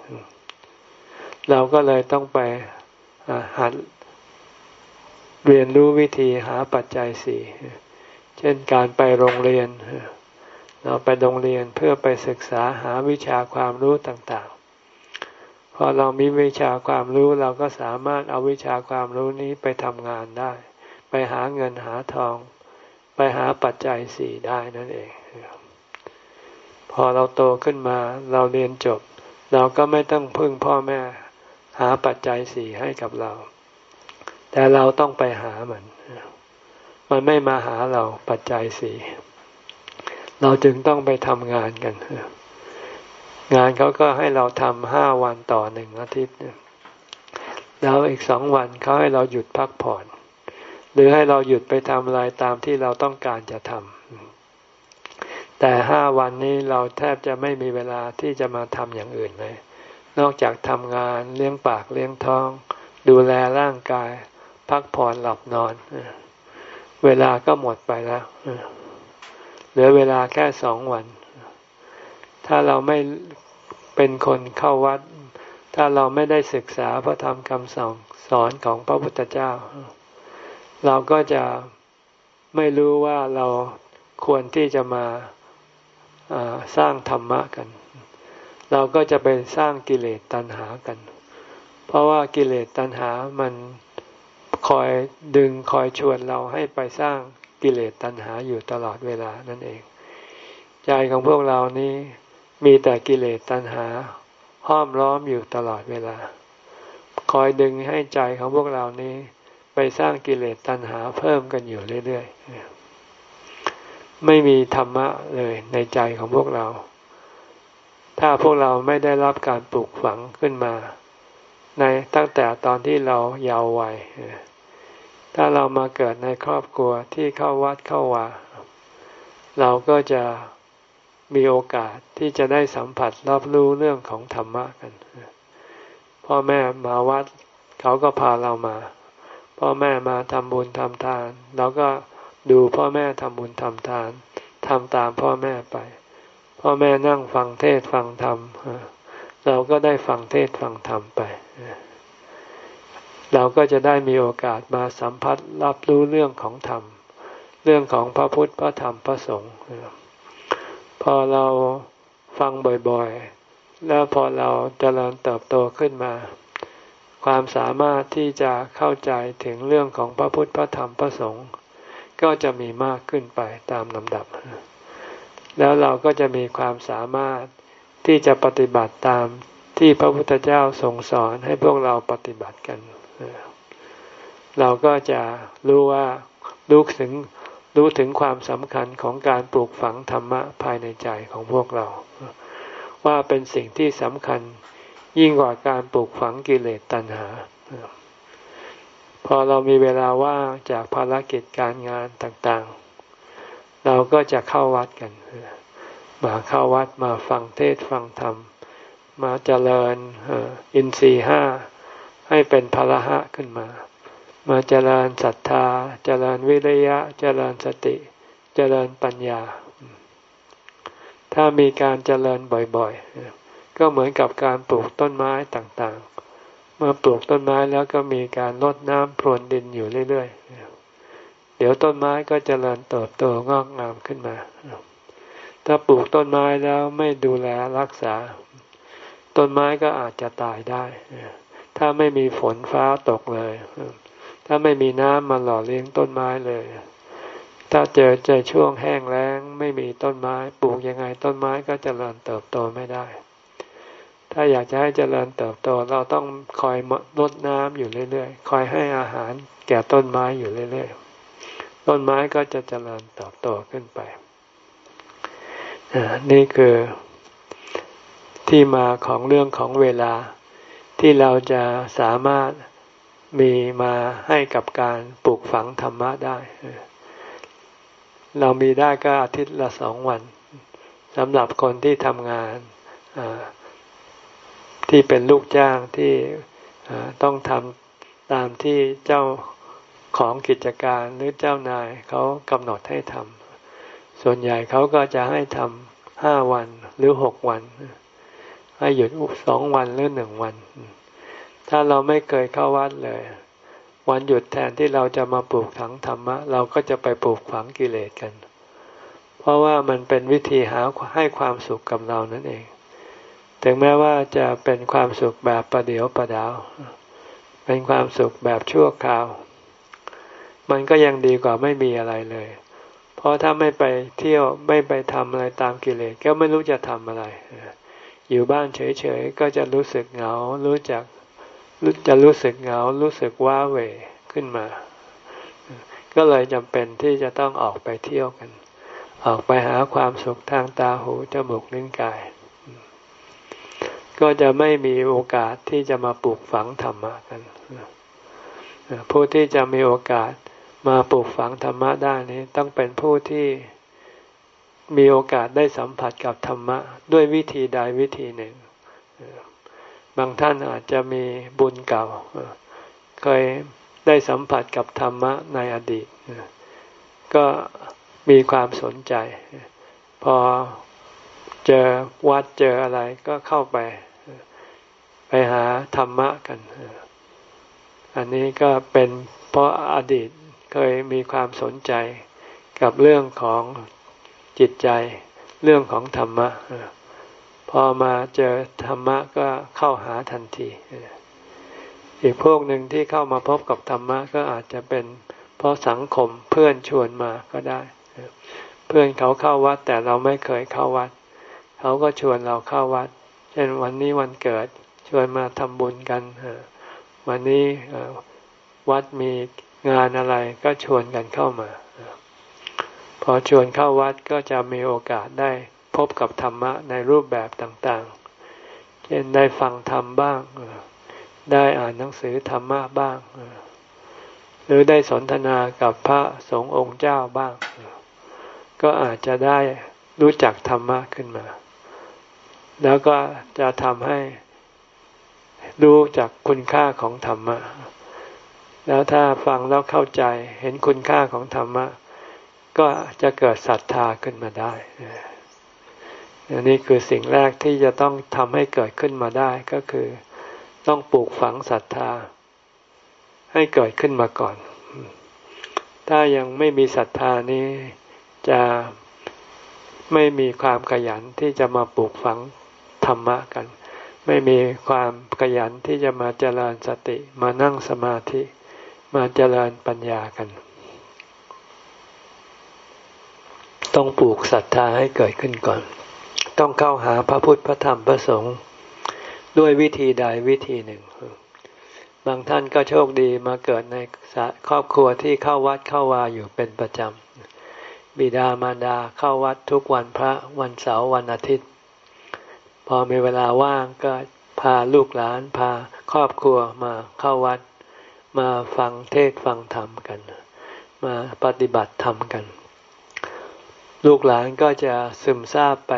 เราก็เลยต้องไปหัด เรียนรู้วิธีหาปัจจัยสี่เช่นการไปโรงเรียน เราไปโรงเรียนเพื่อไปศึกษาหาวิชาความรู้ต่างๆ พอเรามีวิชาความรู้เราก็สามารถเอาวิชาความรู้นี้ไปทำงานได้ ไปหาเงินหาทอง ไปหาปัจจัยสี่ได้นั่นเอง พอเราโตขึ้นมาเราเรียนจบ เราก็ไม่ต้องพึ่งพ่อแม่ หาปัจจัยสี่ให้กับเรา แต่เราต้องไปหามัน มันไม่มาหาเราปัจจัยสี่เราจึงต้องไปทำงานกัน งานเขาก็ให้เราทำห้าวันต่อหนึ่งอาทิตย์แล้วอีกสองวันเขาให้เราหยุดพักผ่อน หรือให้เราหยุดไปทำอะไรตามที่เราต้องการจะทำแต่ห้าวันนี้เราแทบจะไม่มีเวลาที่จะมาทำอย่างอื่นเลย นอกจากทำงานเลี้ยงปากเลี้ยงท้อง ดูแลร่างกาย พักผ่อนหลับนอน เวลาก็หมดไปแล้วเหลือเวลาแค่สองวัน ถ้าเราไม่เป็นคนเข้าวัด ถ้าเราไม่ได้ศึกษาพระธรรมคำสอนสอนของพระพุทธเจ้า เราก็จะไม่รู้ว่าเราควรที่จะมาสร้างธรรมะกัน เราก็จะไปสร้างกิเลสตัณหากัน เพราะว่ากิเลสตัณหามัน คอยดึงคอยชวนเราให้ไปสร้างกิเลสตัณหาอยู่ตลอดเวลานั่นเอง ใจของพวกเรานี้มีแต่กิเลสตัณหา ห้อมล้อมอยู่ตลอดเวลา คอยดึงให้ใจของพวกเรานี้ ไปสร้างกิเลสตัณหาเพิ่มกันอยู่เรื่อยๆไม่มีธรรมะเลยในใจของพวกเรา ถ้าพวกเราไม่ได้รับการปลูกฝังขึ้นมา ในตั้งแต่ตอนที่เราเยาว์วัยถ้าเรามาเกิดในครอบครัวที่เข้าวัดเข้าวาเราก็จะมีโอกาสที่จะได้สัมผัสรับรู้เรื่องของธรรมะกัน พ่อแม่มาวัด เขาก็พาเรามา พ่อแม่มาทำบุญทำทานเราก็ดูพ่อแม่ทำบุญทำทานทำตามพ่อแม่ไป พ่อแม่นั่งฟังเทศฟังธรรมเราก็ได้ฟังเทศฟังธรรมไป เราก็จะได้มีโอกาสมาสัมผัสรับรู้เรื่องของธรรม เรื่องของพระพุทธพระธรรมพระสงฆ์พอเราฟังบ่อยๆ แล้วพอเราจเจริญเติบโตขึ้นมา ความสามารถที่จะเข้าใจถึงเรื่องของพระพุทธพระธรรมพระสงฆ์ก็จะมีมากขึ้นไปตามลำดับ แล้วเราก็จะมีความสามารถที่จะปฏิบัติตาม ที่พระพุทธเจ้าทรงสอนให้พวกเราปฏิบัติกัน เราก็จะรู้ว่ารู้ถึงรู้ถึงความสำคัญของการปลูกฝังธรรมะภายในใจของพวกเรา ว่าเป็นสิ่งที่สำคัญยิ่งกว่าการปลูกฝังกิเลสตัณหา พอเรามีเวลาว่างจากภารกิจการงานต่างๆ เราก็จะเข้าวัดกัน มาเข้าวัดมาฟังเทศฟังธรรม มาเจริญอินทรีห้าให้เป็นพละหะขึ้นมา มาเจริญศรัทธา เจริญวิริยะ เจริญสติ เจริญปัญญา ถ้ามีการเจริญบ่อยๆ ก็เหมือนกับการปลูกต้นไม้ต่างๆ เมื่อปลูกต้นไม้แล้วก็มีการลดน้ำพรวนดินอยู่เรื่อยๆ เดี๋ยวต้นไม้ก็เจริญเติบโตงอกงามขึ้นมา ถ้าปลูกต้นไม้แล้วไม่ดูแลรักษา ต้นไม้ก็อาจจะตายได้ ถ้าไม่มีฝนฟ้าตกเลย ถ้าไม่มีน้ำมาหล่อเลี้ยงต้นไม้เลย ถ้าเจอเจอช่วงแห้งแล้ง ไม่มีต้นไม้ปลูกยังไงต้นไม้ก็จเจริญเติบโตไม่ได้ ถ้าอยากจะให้เจริญเติบโตเราต้องคอยรดน้ำอยู่เรื่อยๆ คอยให้อาหารแก่ต้นไม้อยู่เรื่อยๆ ต้นไม้ก็จะเจริญเติบโตขึ้นไป นี่คือ ที่มาของเรื่องของเวลา ที่เราจะสามารถมีมาให้กับการปลูกฝังธรรมะได้ เรามีได้ก็อาทิตย์ละสองวันสำหรับคนที่ทำงานที่เป็นลูกจ้างที่ต้องทำตามที่เจ้าของกิจการหรือเจ้านายเขากำหนดให้ทำส่วนใหญ่เขาก็จะให้ทำห้าวันหรือหกวัน ให้หยุดสองวันหรือหนึ่งวัน ถ้าเราไม่เคยเข้าวัดเลย วันหยุดแทนที่เราจะมาปลูกถังธรรมะ เราก็จะไปปลูกฝังกิเลสกัน เพราะว่ามันเป็นวิธีหาให้ความสุขกับเรานั่นเองแทถึงแม้ว่าจะเป็นความสุขแบบประเดียวประดาว เป็นความสุขแบบชั่วคราว มันก็ยังดีกว่าไม่มีอะไรเลย เพราะถ้าไม่ไปเที่ยวไม่ไปทำอะไรตามกิเลสก็ไม่รู้จะทำอะไร อยู่บ้านเฉยๆก็จะรู้สึกเหงา รู้จักจะรู้สึกเหงา รู้สึกว้าเหวขึ้นมา ก็เลยจำเป็นที่จะต้องออกไปเที่ยวกัน ออกไปหาความสุขทางตาหูจมูกลิ้นกาย ก็จะไม่มีโอกาสที่จะมาปลูกฝังธรรมะกันผู้ที่จะมีโอกาสมาปลูกฝังธรรมะได้นี้ต้องเป็นผู้ที่ มีโอกาสได้สัมผัสกับธรรมะ ด้วยวิธีใดวิธีหนึ่ง บางท่านอาจจะมีบุญเก่า เคยได้สัมผัสกับธรรมะในอดีต ก็มีความสนใจ พอเจอวัดเจออะไรก็เข้าไป ไปหาธรรมะกัน อันนี้ก็เป็นเพราะอดีตเคยมีความสนใจกับเรื่องของ จิตใจเรื่องของธรรมะพอมาเจอธรรมะก็เข้าหาทันทีอีกพวกหนึ่งที่เข้ามาพบกับธรรมะก็อาจจะเป็น เพราะสังคมเพื่อนชวนมาก็ได้ เพื่อนเขาเข้าวัดแต่เราไม่เคยเข้าวัด เขาก็ชวนเราเข้าวัด เช่นวันนี้วันเกิดชวนมาทำบุญกันวันนี้วัดมีงานอะไรก็ชวนกันเข้ามา พอชวนเข้าวัดก็จะมีโอกาสได้พบกับธรรมะในรูปแบบต่างๆ เช่นได้ฟังธรรมบ้าง ได้อ่านหนังสือธรรมะบ้าง หรือได้สนทนากับพระสงฆ์องค์เจ้าบ้าง ก็อาจจะได้รู้จักธรรมะขึ้นมา แล้วก็จะทำให้รู้จากคุณค่าของธรรมะ แล้วถ้าฟังแล้วเข้าใจเห็นคุณค่าของธรรมะ ก็จะเกิดศรัทธาขึ้นมาได้อันนี้คือสิ่งแรกที่จะต้องทำให้เกิดขึ้นมาได้ก็คือ ต้องปลูกฝังศรัทธา ให้เกิดขึ้นมาก่อน ถ้ายังไม่มีศรัทธานี้จะไม่มีความขยันที่จะมาปลูกฝังธรรมะกัน ไม่มีความขยันที่จะมาเจริญสติมานั่งสมาธิ มาเจริญปัญญากัน ต้องปลูกศรัทธาให้เกิดขึ้นก่อน ต้องเข้าหาพระพุทธพระธรรมพระสงฆ์ด้วยวิธีใดวิธีหนึ่ง บางท่านก็โชคดีมาเกิดในครอบครัวที่เข้าวัดเข้าวาอยู่เป็นประจำ บิดามารดาเข้าวัดทุกวันพระวันเสาร์วันอาทิตย์ พอมีเวลาว่างก็พาลูกหลานพาครอบครัวมาเข้าวัด มาฟังเทศฟังธรรมกัน มาปฏิบัติธรรมกัน ลูกหลานก็จะซึมซาบไป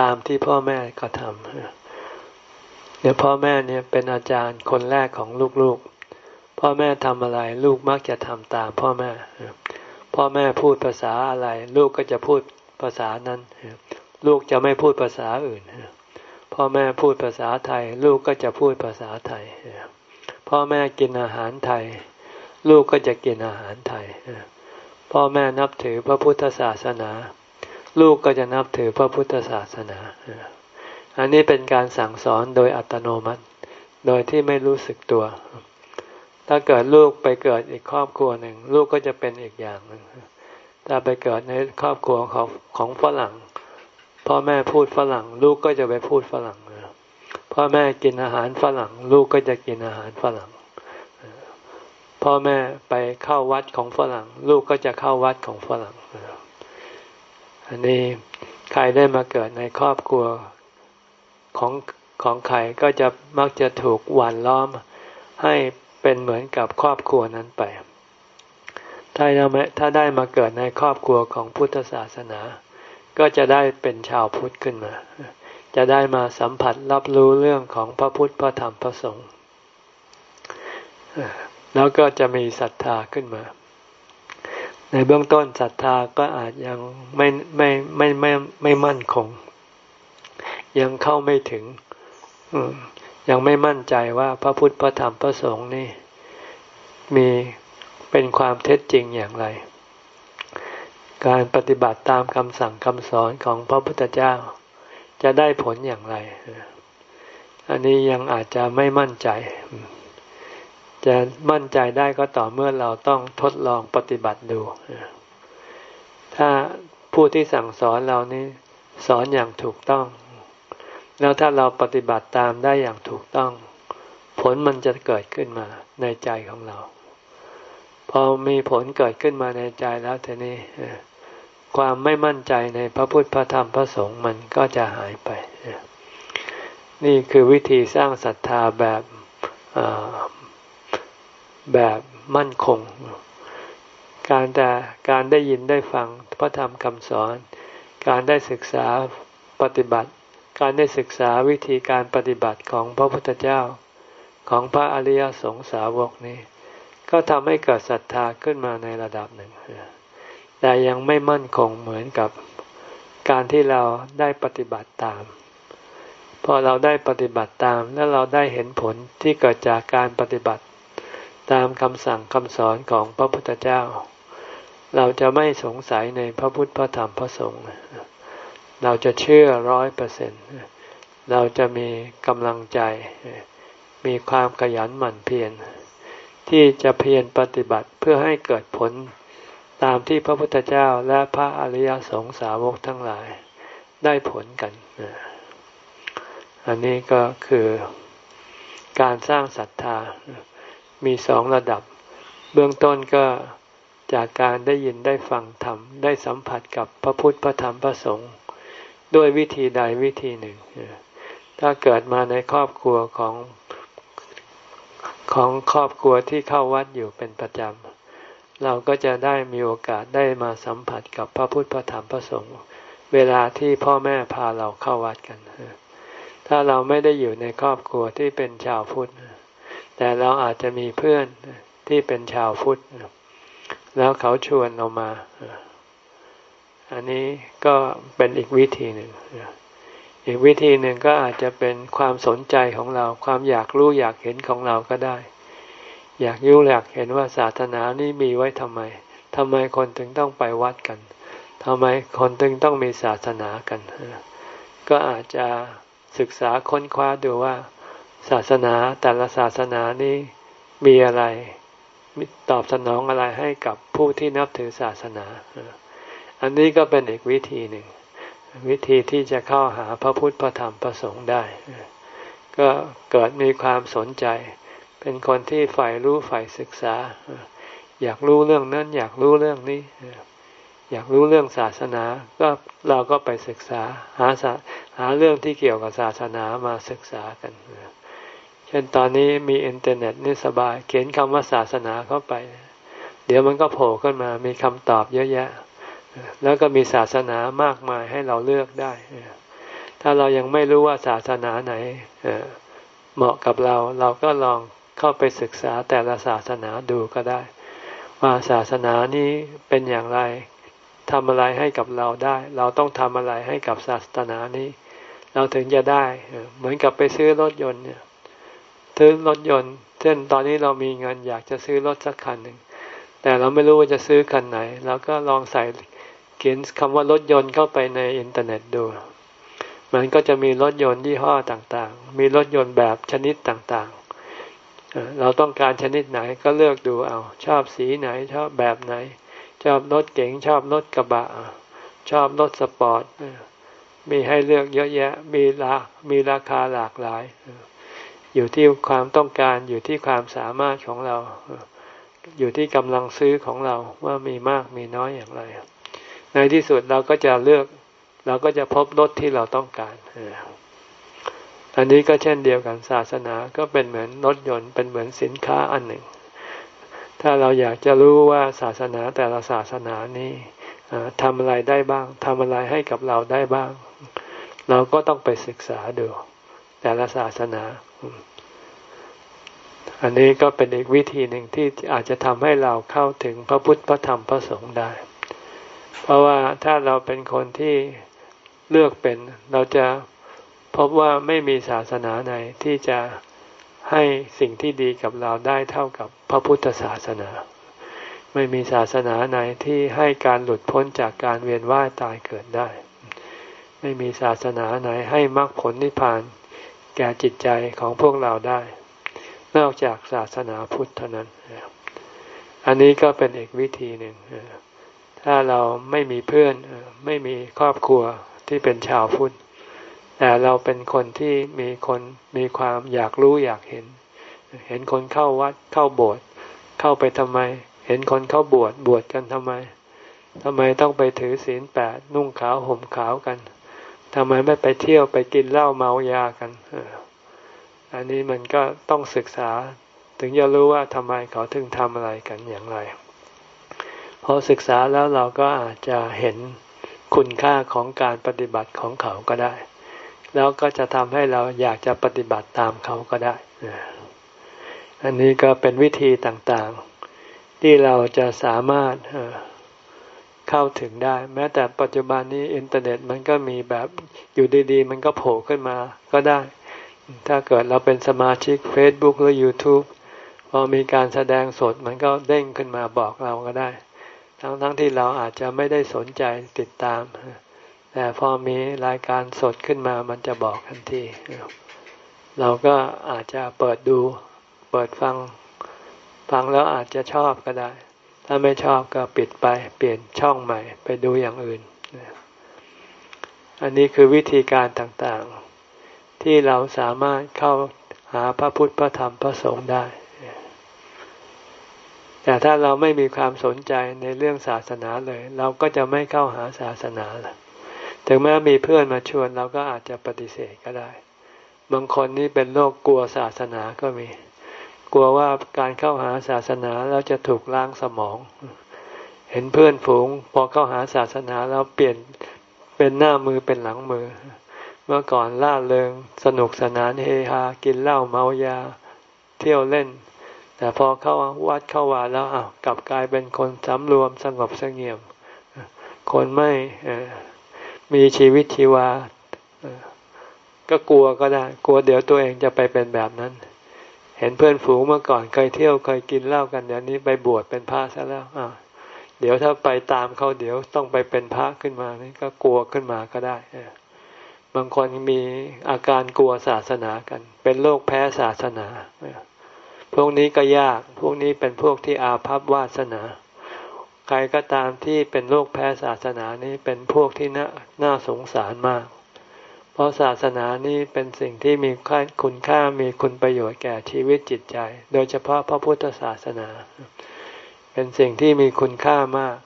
ตามที่พ่อแม่ก็ทำเนี่ยพ่อแม่เนี่ยเป็นอาจารย์คนแรกของลูกๆ พ่อแม่ทำอะไร ลูกมักจะทำตามพ่อแม่ พ่อแม่พูดภาษาอะไร ลูกก็จะพูดภาษานั้น ลูกจะไม่พูดภาษาอื่น พ่อแม่พูดภาษาไทย ลูกก็จะพูดภาษาไทย พ่อแม่กินอาหารไทย ลูกก็จะกินอาหารไทย พ่อแม่นับถือพระพุทธศาสนา ลูกก็จะนับถือพระพุทธศาสนา อันนี้เป็นการสั่งสอนโดยอัตโนมัติ โดยที่ไม่รู้สึกตัว ถ้าเกิดลูกไปเกิดอีกครอบครัวหนึ่ง ลูกก็จะเป็นอีกอย่างหนึ่งถ้าไปเกิดในครอบครัวของของฝรั่ง พ่อแม่พูดฝรั่ง ลูกก็จะไปพูดฝรั่งพ่อแม่กินอาหารฝรั่ง ลูกก็จะกินอาหารฝรั่ง พ่อแม่ไปเข้าวัดของฝรั่ง ลูกก็จะเข้าวัดของฝรั่ง อันนี้ใครได้มาเกิดในครอบครัวของของใครก็จะมักจะถูกหวานล้อมให้เป็นเหมือนกับครอบครัวนั้นไป ถ้าถ้าได้มาเกิดในครอบครัวของพุทธศาสนา ก็จะได้เป็นชาวพุทธขึ้นมา จะได้มาสัมผัสรับรู้เรื่องของพระพุทธพระธรรมพระสงฆ์ แล้วก็จะมีศรัทธาขึ้นมา ในเบื้องต้นศรัทธาก็อาจยังไม่ไม่ไม่ไม่ไม่มั่นคง ยังเข้าไม่ถึงยังไม่มั่นใจว่าพระพุทธพระธรรมพระสงฆ์นี่ มีเป็นความเท็จจริงอย่างไร การปฏิบัติตามคำสั่งคำสอนของพระพุทธเจ้า จะได้ผลอย่างไร อันนี้ยังอาจจะไม่มั่นใจ จะมั่นใจได้ก็ต่อเมื่อเราต้องทดลองปฏิบัติดู ถ้าผู้ที่สั่งสอนเรานี้สอนอย่างถูกต้อง แล้วถ้าเราปฏิบัติตามได้อย่างถูกต้อง ผลมันจะเกิดขึ้นมาในใจของเรา พอมีผลเกิดขึ้นมาในใจแล้วทีนี้ความไม่มั่นใจในพระพุทธพระธรรมพระสงฆ์มันก็จะหายไป นี่คือวิธีสร้างศรัทธาแบบ แบบมั่นคง การแต่การได้ยินได้ฟังพระธรรมคำสอน การได้ศึกษาปฏิบัติ การได้ศึกษาวิธีการปฏิบัติของพระพุทธเจ้า ของพระอริยสงสาวกนี้ ก็ทำให้เกิดศรัทธาขึ้นมาในระดับหนึ่ง แต่ยังไม่มั่นคงเหมือนกับการที่เราได้ปฏิบัติตามพอเราได้ปฏิบัติตามแล้วเราได้เห็นผลที่เกิดจากการปฏิบัติ ตามคำสั่งคำสอนของพระพุทธเจ้า เราจะไม่สงสัยในพระพุทธพระธรรมพระสงฆ์เราจะเชื่อร้อยเปอร์เซ็นเราจะมีกำลังใจ มีความขยันหมั่นเพียรที่จะเพียรปฏิบัติเพื่อให้เกิดผลตามที่พระพุทธเจ้าและพระอริยสงสาวกทั้งหลายได้ผลกัน อันนี้ก็คือการสร้างศรัทธา มีสองระดับ เบื้องต้นก็จากการได้ยินได้ฟังธรรม ได้สัมผัสกับพระพุทธพระธรรมพระสงฆ์ด้วยวิธีใดวิธีหนึ่ง ถ้าเกิดมาในครอบครัวของของครอบครัวที่เข้าวัดอยู่เป็นประจำ เราก็จะได้มีโอกาสได้มาสัมผัสกับพระพุทธพระธรรมพระสงฆ์เวลาที่พ่อแม่พาเราเข้าวัดกัน ถ้าเราไม่ได้อยู่ในครอบครัวที่เป็นชาวพุทธ แต่เราอาจจะมีเพื่อนที่เป็นชาวพุทธแล้วเขาชวนเรามา อันนี้ก็เป็นอีกวิธีหนึ่งอีกวิธีหนึ่งก็อาจจะเป็นความสนใจของเรา ความอยากรู้อยากเห็นของเราก็ได้ อยากยุ่งอยากเห็นว่าศาสนานี้มีไว้ทำไมทำไมคนถึงต้องไปวัดกันทำไมคนถึงต้องมีศาสนากัน ก็อาจจะศึกษาค้นคว้าดูว่า ศาสนาแต่ละศาสนานี้มีอะไรตอบสนองอะไรให้กับผู้ที่นับถือศาสนา อันนี้ก็เป็นอีกวิธีหนึ่ง วิธีที่จะเข้าหาพระพุทธพระธรรมพระสงฆ์ได้ ก็เกิดมีความสนใจ เป็นคนที่ใฝ่รู้ใฝ่ศึกษา อยากรู้เรื่องนั้น อยากรู้เรื่องนี้ อยากรู้เรื่องศาสนา ก็เราก็ไปศึกษาหาหาเรื่องที่เกี่ยวกับศาสนามาศึกษากันเช่นตอนนี้มีอินเทอร์เน็ตนี่สบาย เขียนคำว่าศาสนาเข้าไป เดี๋ยวมันก็โผล่ขึ้นมา มีคำตอบเยอะแยะ แล้วก็มีศาสนามากมายให้เราเลือกได้ ถ้าเรายังไม่รู้ว่าศาสนาไหนเหมาะกับเรา เราก็ลองเข้าไปศึกษาแต่ละศาสนาดูก็ได้ ว่าศาสนานี้เป็นอย่างไรทำอะไรให้กับเราได้ เราต้องทำอะไรให้กับศาสนานี้ เราถึงจะได้ เหมือนกับไปซื้อรถยนต์เนี่ย ซื้อรถยนต์ เช่นตอนนี้เรามีเงินอยากจะซื้อรถสักคันหนึ่ง แต่เราไม่รู้ว่าจะซื้อคันไหนเราก็ลองใส่เขียนคำว่ารถยนต์เข้าไปในอินเทอร์เน็ตดู มันก็จะมีรถยนต์ยี่ห้อต่างๆ มีรถยนต์แบบชนิดต่างๆ เราต้องการชนิดไหนก็เลือกดูเอา ชอบสีไหนชอบแบบไหน ชอบรถเก๋งชอบรถกระบะ ชอบรถสปอร์ตมีให้เลือกเยอะแยะ มีรามีราคาหลากหลาย อยู่ที่ความต้องการอยู่ที่ความสามารถของเรา อยู่ที่กำลังซื้อของเราว่ามีมากมีน้อยอย่างไร ในที่สุดเราก็จะเลือก เราก็จะพบรถที่เราต้องการอันนี้ก็เช่นเดียวกันศาสนาก็เป็นเหมือนรถยนต์เป็นเหมือนสินค้าอันหนึ่ง ถ้าเราอยากจะรู้ว่าศาสนาแต่ละศาสนานี้ทำอะไรได้บ้างทำอะไรให้กับเราได้บ้าง เราก็ต้องไปศึกษาดู แต่ละศาสนา อันนี้ก็เป็นอีกวิธีหนึ่งที่อาจจะทำให้เราเข้าถึงพระพุทธพระธรรมพระสงฆ์ได้ เพราะว่าถ้าเราเป็นคนที่เลือกเป็นเราจะพบว่าไม่มีศาสนาไหนที่จะให้สิ่งที่ดีกับเราได้เท่ากับพระพุทธศาสนา ไม่มีศาสนาไหนที่ให้การหลุดพ้นจากการเวียนว่ายตายเกิดได้ ไม่มีศาสนาไหนให้มรรคผลนิพพาน แก่จิตใจของพวกเราได้ นอกจากศาสนาพุทธเท่านั้น อันนี้ก็เป็นอีกวิธีหนึ่ง ถ้าเราไม่มีเพื่อนไม่มีครอบครัวที่เป็นชาวพุทธแต่เราเป็นคนที่มีคนมีความอยากรู้อยากเห็น เห็นคนเข้าวัดเข้าโบสถ์เข้าไปทำไม เห็นคนเข้าบวชบวชกันทำไมทำไมต้องไปถือศีลแปดนุ่งขาวห่มขาวกัน ไมไม่ไปเที่ยวไปกินเหล้าเมายากันอันนี้มันก็ต้องศึกษาถึงจะรู้ว่าทำไมเขาถึงทำอะไรกันอย่างไร พอศึกษาแล้วเราก็อาจจะเห็นคุณค่าของการปฏิบัติของเขาก็ได้ แล้วก็จะทำให้เราอยากจะปฏิบัติตามเขาก็ได้ อันนี้ก็เป็นวิธีต่างๆ ที่เราจะสามารถ เข้าถึงได้ แม้แต่ปัจจุบันนี้อินเทอร์เน็ตมันก็มีแบบอยู่ดีๆ มันก็โผล่ขึ้นมาก็ได้ ถ้าเกิดเราเป็นสมาชิก Facebook หรือ YouTube พอมีการแสดงสดมันก็เด้งขึ้นมาบอกเราก็ได้ ทั้งๆทที่เราอาจจะไม่ได้สนใจติดตาม แต่พอมีรายการสดขึ้นมามันจะบอกทันที เราก็อาจจะเปิดดู เปิดฟัง ฟังแล้วอาจจะชอบก็ได้ ถ้าไม่ชอบก็ปิดไป เปลี่ยนช่องใหม่ ไปดูอย่างอื่น อันนี้คือวิธีการต่างๆ ที่เราสามารถเข้าหาพระพุทธพระธรรมพระสงฆ์ได้ แต่ถ้าเราไม่มีความสนใจในเรื่องศาสนาเลย เราก็จะไม่เข้าหาศาสนาลยถึงแม้มีเพื่อนมาชวนเราก็อาจจะปฏิเสธก็ได้ บางคนนี่เป็นโรคกลัวศาสนาก็มี กลัวว่าการเข้าหาศาสนาแล้วจะถูกล้างสมอง เห็นเพื่อนฝูง พอเข้าหาศาสนาแล้วเปลี่ยนเป็นหน้ามือเป็นหลังมือ เมื่อก่อนล่าเริงสนุกสนานเฮฮากินเหล้าเมายา เที่ยวเล่น แต่พอเข้าวัดเข้าวาแล้วอ้าวกลับกลายเป็นคนสำรวมสงบสงเงียม คนไม่มีชีวิตชีวาก็กลัวก็ได้ กลัวเดี๋ยวตัวเองจะไปเป็นแบบนั้น เห็นเพื่อนฝูงเมื่อก่อนเคยเที่ยวเคยกินเหล้ากันเดี๋ยวนี้ไปบวชเป็นพระซะแล้วอ่าเดี๋ยวถ้าไปตามเขาเดี๋ยวต้องไปเป็นพระขึ้นมานี่ก็กลัวขึ้นมาก็ได้บางคนมีอาการกลัวศาสนากัน เป็นโรคแพ้ศาสนาพวกนี้ก็ยาก พวกนี้เป็นพวกที่อาภัพวาสนา ใครก็ตามที่เป็นโรคแพ้ศาสนานี้เป็นพวกที่น่าน่าสงสารมาก เพราะศาสนานี้เป็นสิ่งที่มีคุณค่ามีคุณประโยชน์แก่ชีวิตจิตใจ โดยเฉพาะพระพุทธศาสนา เป็นสิ่งที่มีคุณค่ามาก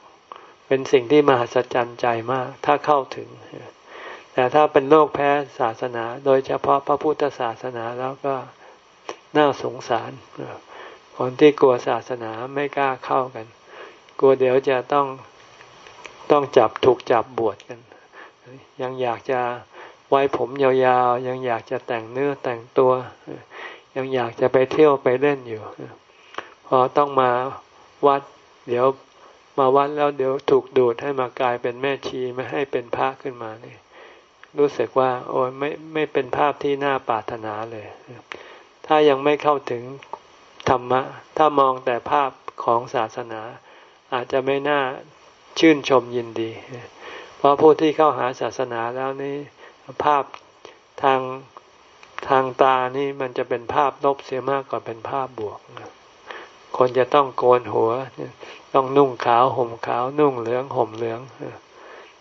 เป็นสิ่งที่มหัศจรรย์ใจมาก ถ้าเข้าถึง แต่ถ้าเป็นโลกแพ้ศาสนา โดยเฉพาะพระพุทธศาสนาแล้วก็น่าสงสารคนที่กลัวศาสนาไม่กล้าเข้ากัน กลัวเดี๋ยวจะต้องต้องจับถูกจับบวชกัน ยังอยากจะ ไว้ผมยาวๆ ยังอยากจะแต่งเนื้อแต่งตัว ยังอยากจะไปเที่ยวไปเล่นอยู่ พอต้องมาวัด เดี๋ยวมาวัดแล้วเดี๋ยวถูกดูดให้มากลายเป็นแม่ชีไม่ให้เป็นพระขึ้นมานี่รู้สึกว่า โอ้ยไม่ไม่เป็นภาพที่น่าปรารถนาเลย ถ้ายังไม่เข้าถึงธรรมะ ถ้ามองแต่ภาพของศาสนา อาจจะไม่น่าชื่นชมยินดี เพราะผู้ที่เข้าหาศาสนาแล้วนี่ ภาพทางทางตานี่มันจะเป็นภาพลบเสียมากกว่าเป็นภาพบวก คนจะต้องโกนหัว ต้องนุ่งขาวห่มขาว นุ่งเหลืองห่มเหลือง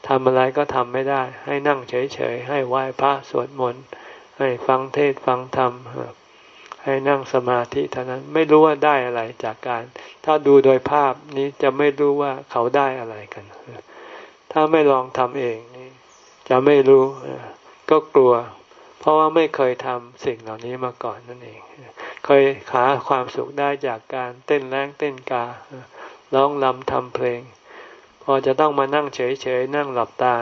ทำอะไรก็ทำไม่ได้ ให้นั่งเฉยๆ ให้ไหว้พระสวดมนต์ให้ฟังเทศฟังธรรมให้นั่งสมาธิเท่านั้นไม่รู้ว่าได้อะไรจากการ ถ้าดูโดยภาพนี้จะไม่รู้ว่าเขาได้อะไรกัน ถ้าไม่ลองทำเองนี่จะไม่รู้ ก็กลัว เพราะว่าไม่เคยทำสิ่งเหล่านี้มาก่อนนั่นเอง เคยหาความสุขได้จากการเต้นแรงเต้นการ้องลำทำเพลง พอจะต้องมานั่งเฉยๆนั่งหลับตา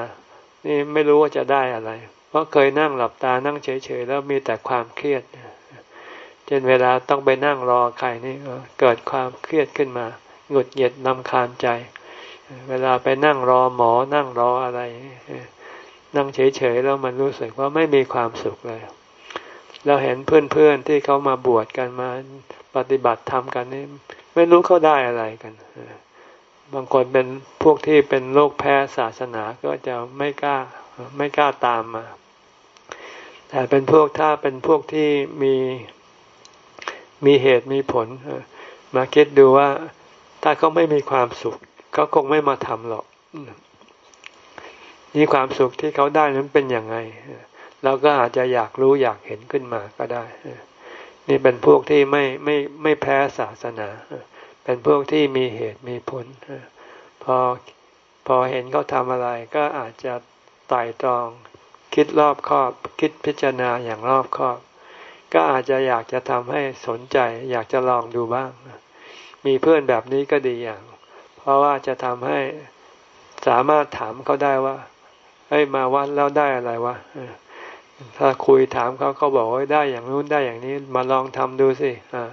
นี่ไม่รู้ว่าจะได้อะไร เพราะเคยนั่งหลับตานั่งเฉยๆแล้วมีแต่ความเครียดเช่นเวลาต้องไปนั่งรอใครนี่เกิดความเครียดขึ้นมา หงุดหงิดลำคาญใจ เวลาไปนั่งรอหมอนั่งรออะไร นั่งเฉยๆแล้วมันรู้สึกว่าไม่มีความสุขเลย เราเห็นเพื่อนๆที่เขามาบวชกันมาปฏิบัติธรรมกันนี่ไม่รู้เขาได้อะไรกันบางคนเป็นพวกที่เป็นโรคแพ้ศาสนาก็จะไม่กล้าไม่กล้าตามมาแแต่เป็นพวกถ้าเป็นพวกที่มีมีเหตุมีผลมาคิดดูว่าถ้าเขาไม่มีความสุขเขาคงไม่มาทำหรอก นี่ความสุขที่เขาได้นั้นเป็นอย่างไงเราก็อาจจะอยากรู้อยากเห็นขึ้นมาก็ได้นี่เป็นพวกที่ไม่ไม่ไม่แพ้ศาสนา เป็นพวกที่มีเหตุมีผลพอพอเห็นเขาทำอะไรก็อาจจะไต่ตรอง คิดรอบคอบ คิดพิจารณาอย่างรอบคอบ ก็อาจจะอยากจะทำให้สนใจ อยากจะลองดูบ้าง มีเพื่อนแบบนี้ก็ดีอย่าง เพราะว่าจะทำให้สามารถถามเขาได้ว่า เฮ้ยมาวัดแล้วได้อะไรวะถ้าคุยถามเขาเขาบอกว่าได้อย่างนู้นได้อย่างนี้มาลองทำดูสิอ่า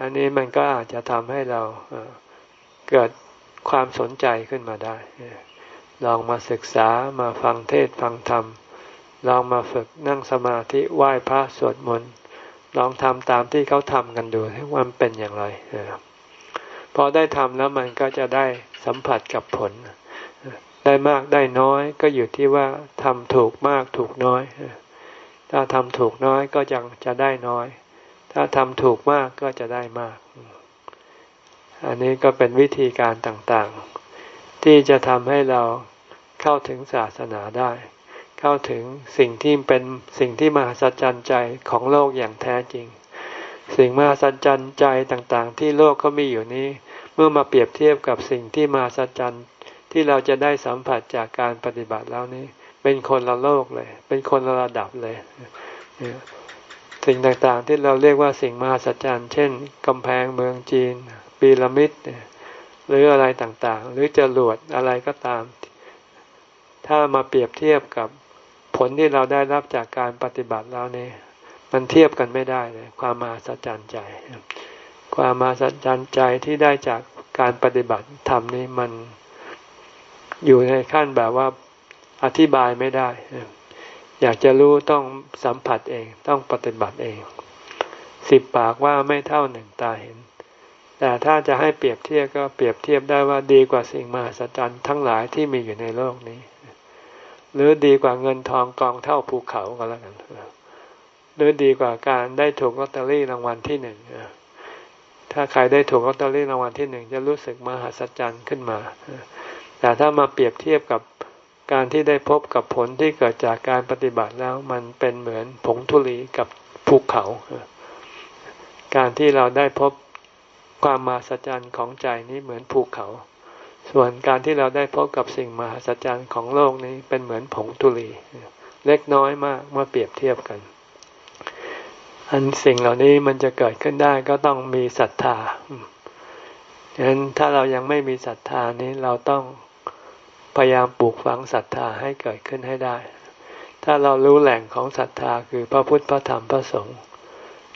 อันนี้มันก็อาจจะทำให้เราเกิดความสนใจขึ้นมาได้ ลองมาศึกษามาฟังเทศฟังธรรม ลองมาฝึกนั่งสมาธิไหว้พระสวดมนต์ลองทำตามที่เขาทำกันดูว่ามันเป็นอย่างไรพอได้ทำแล้วมันก็จะได้สัมผัสกับผล ได้มากได้น้อย ก็อยู่ที่ว่าทำถูกมากถูกน้อย ถ้าทำถูกน้อยก็จะจะได้น้อย ถ้าทำถูกมากก็จะได้มาก อันนี้ก็เป็นวิธีการต่างๆ ที่จะทำให้เราเข้าถึงศาสนาได้ เข้าถึงสิ่งที่เป็นสิ่งที่มหัศจรรย์ใจของโลกอย่างแท้จริง สิ่งมหัศจรรย์ใจต่างๆ ที่โลกเขามีอยู่นี้ เมื่อมาเปรียบเทียบกับสิ่งที่มหัศจรรย์ ที่เราจะได้สัมผัสจากการปฏิบัติแล้วนี้เป็นคนละโลกเลย เป็นคนละระดับเลย สิ่งต่างๆที่เราเรียกว่าสิ่งมหัศจรรย์ เช่นกำแพงเมืองจีนปีระมิดหรืออะไรต่างๆ หรือจรวดอะไรก็ตาม ถ้ามาเปรียบเทียบกับผลที่เราได้รับจากการปฏิบัติแล้วนี่มันเทียบกันไม่ได้เลย ความมาสัจจันใจ ความมาสัจจันใจที่ได้จากการปฏิบัติธรรมนี้มัน อยู่ในขั้นแบบว่าอธิบายไม่ได้ อยากจะรู้ต้องสัมผัสเองต้องปฏิบัติเอง สิบปากว่าไม่เท่าหนึ่งตาเห็น แต่ถ้าจะให้เปรียบเทียบก็เปรียบเทียบได้ว่าดีกว่าสิ่งมหัศจรรย์ทั้งหลายที่มีอยู่ในโลกนี้ หรือดีกว่าเงินทองกองเท่าภูเขาก็แล้วกันหรือดีกว่าการได้ถูกลอตเตอรี่รางวัลที่หนึ่งถ้าใครได้ถูกลอตเตอรี่รางวัลที่หนึ่งจะรู้สึกมหัศจรรย์ขึ้นมา แต่ถ้ามาเปรียบเทียบกับการที่ได้พบกับผลที่เกิดจากการปฏิบัติแล้วมันเป็นเหมือนผงธุลีกับภูเขา การที่เราได้พบความมหัศจรรย์ของใจนี้เหมือนภูเขา ส่วนการที่เราได้พบกับสิ่งมหัศจรรย์ของโลกนี้เป็นเหมือนผงตุลีเล็กน้อยมากเมื่อเปรียบเทียบกัน อันสิ่งเหล่านี้มันจะเกิดขึ้นได้ก็ต้องมีศรัทธาดังนั้นถ้าเรายังไม่มีศรัทธานี้เราต้อง พยายามปลูกฝังศรัทธาให้เกิดขึ้นให้ได้ ถ้าเรารู้แหล่งของศรัทธาคือพระพุทธพระธรรมพระสงฆ์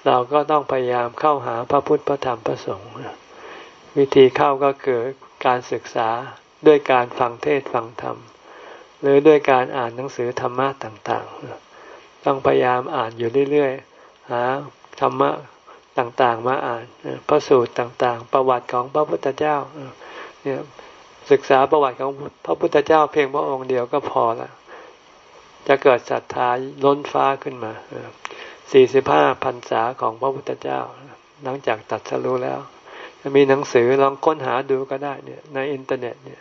เราก็ต้องพยายามเข้าหาพระพุทธพระธรรมพระสงฆ์วิธีเข้าก็คือการศึกษาด้วยการฟังเทศฟังธรรม หรือด้วยการอ่านหนังสือธรรมะต่างๆ ต้องพยายามอ่านอยู่เรื่อยๆหาธรรมะต่างๆ มาอ่านพระสูตรต่างๆ ประวัติของพระพุทธเจ้าเนี่ย ศึกษาประวัติของพระพุทธเจ้าเพียงพระองค์เดียวก็พอละจะเกิดศรัทธาล้นฟ้าขึ้นมาสี่สิบห้าพรรษาของพระพุทธเจ้า หลังจากตัดสรู้แล้วมีหนังสือลองค้นหาดูก็ได้เนี่ยในอินเทอร์เน็ตเนี่ย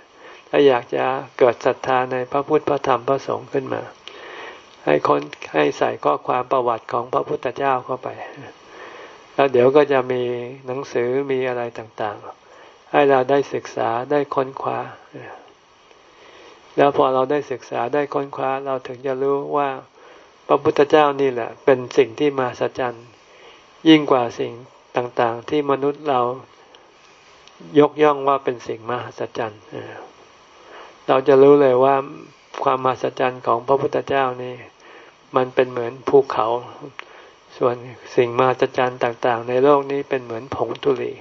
ถ้าอยากจะเกิดศรัทธาในพระพุทธพระธรรมพระสงฆ์ขึ้นมา ให้คนให้ใส่ข้อความประวัติของพระพุทธเจ้าเข้าไป แล้วเดี๋ยวก็จะมีหนังสือมีอะไรต่างๆ ให้เราได้ศึกษาได้ค้นคว้า แล้วพอเราได้ศึกษาได้ค้นคว้า เราถึงจะรู้ว่าพระพุทธเจ้านี่แหละ เป็นสิ่งที่มาสัจจันยิ่งกว่าสิ่งต่างๆ ที่มนุษย์เรายกย่องว่าเป็นสิ่งมหัศจรรย์เราจะรู้เลยว่าความมหัศจรรย์ของพระพุทธเจ้านี่ มันเป็นเหมือนภูเขา ส่วนสิ่งมหัศจรรย์ต่าง ๆ ในโลกนี้เป็นเหมือนผงตุลี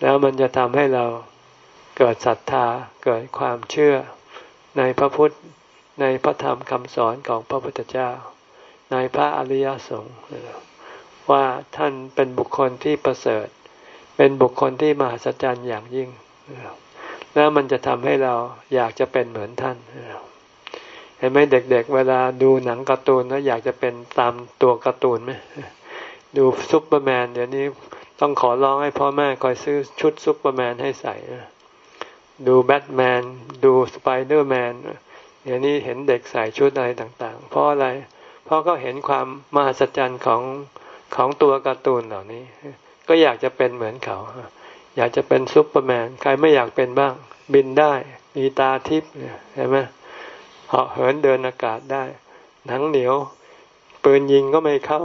แล้วมันจะทำให้เราเกิดศรัทธาเกิดความเชื่อในพระพุทธในพระธรรมคำสอนของพระพุทธเจ้า ในพระอริยสงฆ์ว่าท่านเป็นบุคคลที่ประเสริฐ เป็นบุคคลที่มหัศจรรย์อย่างยิ่ง แล้วมันจะทำให้เราอยากจะเป็นเหมือนท่านเห็นไหมเด็กๆเวลาดูหนังการ์ตูนแล้วอยากจะเป็นตามตัวการ์ตูนไหมดูซุปเปอร์แมนเดี๋ยวนี้ ต้องขอร้องให้พ่อแม่คอยซื้อชุดซุปเปอร์แมนให้ใส่ดูแบทแมน ดูสไปเดอร์แมนเดี๋ยวนี้เห็นเด็กใส่ชุดอะไรต่าง ๆ เพราะอะไร เพราะก็เห็นความมหัศจรรย์ของของตัวการ์ตูนเหล่านี้ ก็อยากจะเป็นเหมือนเขา อยากจะเป็นซุปเปอร์แมน ใครไม่อยากเป็นบ้าง บินได้ มีตาทิพย์เห็นไหมเหาะเหินเดินอากาศได้ หนังเหนียว ปืนยิงก็ไม่เข้า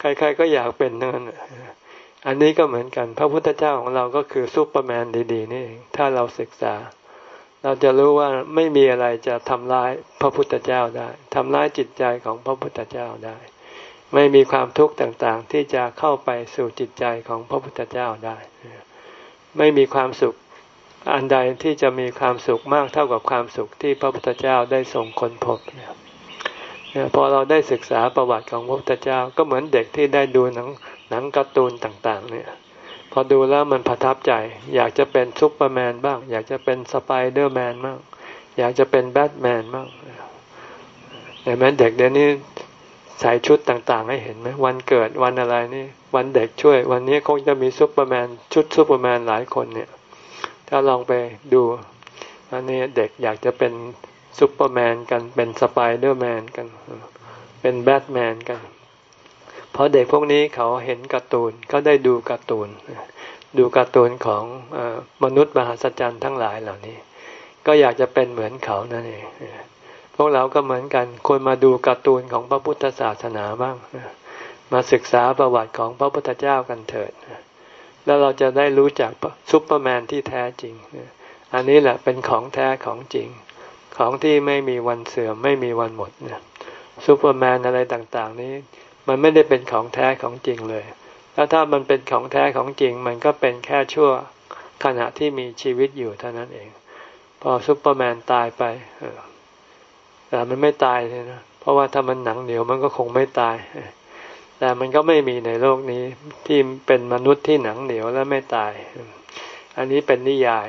ใคร ๆ ก็อยากเป็นนั่นอันนี้ก็เหมือนกัน พระพุทธเจ้าของเราก็คือซูเปอร์แมนดีๆนี่เองถ้าเราศึกษา เราจะรู้ว่าไม่มีอะไรจะทำร้ายพระพุทธเจ้าได้ทำร้ายจิตใจของพระพุทธเจ้าได้ ไม่มีความทุกข์ต่างๆ ที่จะเข้าไปสู่จิตใจของพระพุทธเจ้าได้ ไม่มีความสุขอันใดที่จะมีความสุขมากเท่ากับความสุขที่พระพุทธเจ้าได้ทรงค้นพบเนี่ย พอเราได้ศึกษาประวัติของพระพุทธเจ้าก็เหมือนเด็กที่ได้ดูหนังหนังการ์ตูนต่าง ๆ เนี่ย พอดูแล้วมันประทับใจ อยากจะเป็นซุปเปอร์แมนบ้าง อยากจะเป็นสไปเดอร์แมนบ้างอยากจะเป็นแบทแมนบ้างเห็นไหมเด็กเดี๋ยวนี้ใส่ชุดต่างๆ ให้เห็นไหมวันเกิดวันอะไรนี่ วันเด็กช่วย วันนี้คงจะมีซุปเปอร์แมนชุดซุปเปอร์แมนหลายคนเนี่ย ถ้าลองไปดูอันนี้เด็กอยากจะเป็น ซุปเปอร์แมนกัน เป็นสไปเดอร์แมนกัน เป็นแบทแมนกัน เพราะเด็กพวกนี้เขาเห็นการ์ตูนเขาได้ดูการ์ตูน ดูการ์ตูนของอมนุษย์มหัศจรรย์ทั้งหลายเหล่านี้ ก็อยากจะเป็นเหมือนเขานั่นเองพวกเราก็เหมือนกันควรมาดูการ์ตูนของพระพุทธศาสนาบ้างมาศึกษาประวัติของพระพุทธเจ้ากันเถิด แล้วเราจะได้รู้จักซุปเปอร์แมนที่แท้จริง อันนี้แหละเป็นของแท้ของจริง ของที่ไม่มีวันเสื่อมไม่มีวันหมดเนี่ยซูเปอร์แมนอะไรต่างๆ นี้ มันไม่ได้เป็นของแท้ของจริงเลย แล้วถ้ามันเป็นของแท้ของจริง มันก็เป็นแค่ชั่วขณะที่มีชีวิตอยู่เท่านั้นเอง พอซูเปอร์แมนตายไปแต่มันไม่ตายเลยนะเพราะว่าถ้ามันหนังเหนียวมันก็คงไม่ตาย แต่มันก็ไม่มีในโลกนี้ที่เป็นมนุษย์ที่หนังเหนียวและไม่ตาย อันนี้เป็นนิยาย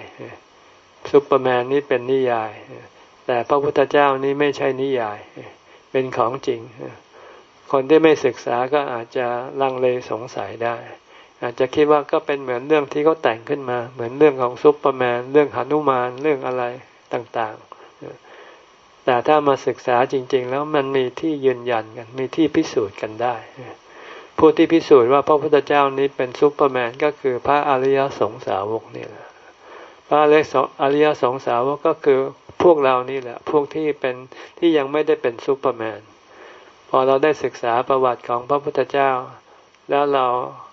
ซูเปอร์แมนนี่เป็นนิยาย แต่พระพุทธเจ้านี้ไม่ใช่นิยาย เป็นของจริง คนที่ไม่ศึกษาก็อาจจะลังเลสงสัยได้ อาจจะคิดว่าก็เป็นเหมือนเรื่องที่เขาแต่งขึ้นมา เหมือนเรื่องของซุปเปอร์แมน เรื่องหนุมาน เรื่องอะไรต่างๆ แต่ถ้ามาศึกษาจริง ๆ แล้วมันมีที่ยืนยันกัน มีที่พิสูจน์กันได้ ผู้ที่พิสูจน์ว่าพระพุทธเจ้านี้เป็นซุปเปอร์แมนก็คือพระอริยสงฆ์สาวกนี่แหละพระอริยสงฆ์สาวกก็คือ พวกเรานี่แหละ พวกที่เป็นที่ยังไม่ได้เป็นซูเปอร์แมน พอเราได้ศึกษาประวัติของพระพุทธเจ้า แล้วเรา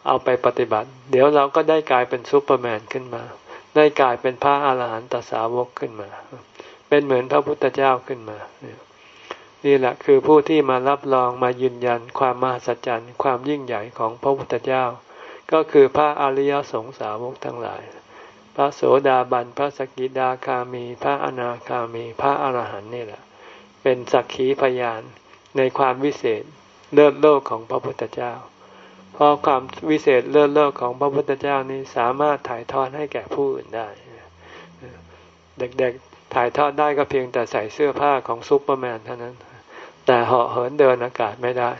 เอาไปปฏิบัติ เดี๋ยวเราก็ได้กลายเป็นซูเปอร์แมนขึ้นมา ได้กลายเป็นพระอาหารหันตสาวกขึ้นมา เป็นเหมือนพระพุทธเจ้าขึ้นมา นี่แหละคือผู้ที่มารับรองมายืนยันความมหัศจรรย์ความยิ่งใหญ่ของพระพุทธเจ้า ก็คือพระอริยสงสาวกทั้งหลาย พระโสดาบัน พระสกิดาคามี พระอนาคามี พระอรหันต์นี่แหละ เป็นสักขีพยานในความวิเศษเลิศโลกของพระพุทธเจ้า เพราะความวิเศษเลิศโลกของพระพุทธเจ้านี้สามารถถ่ายทอดให้แก่ผู้อื่นได้ เด็กๆถ่ายทอดได้ก็เพียงแต่ใส่เสื้อผ้าของซุปเปอร์แมนเท่านั้น แต่เหาะเหินเดินอากาศไม่ได้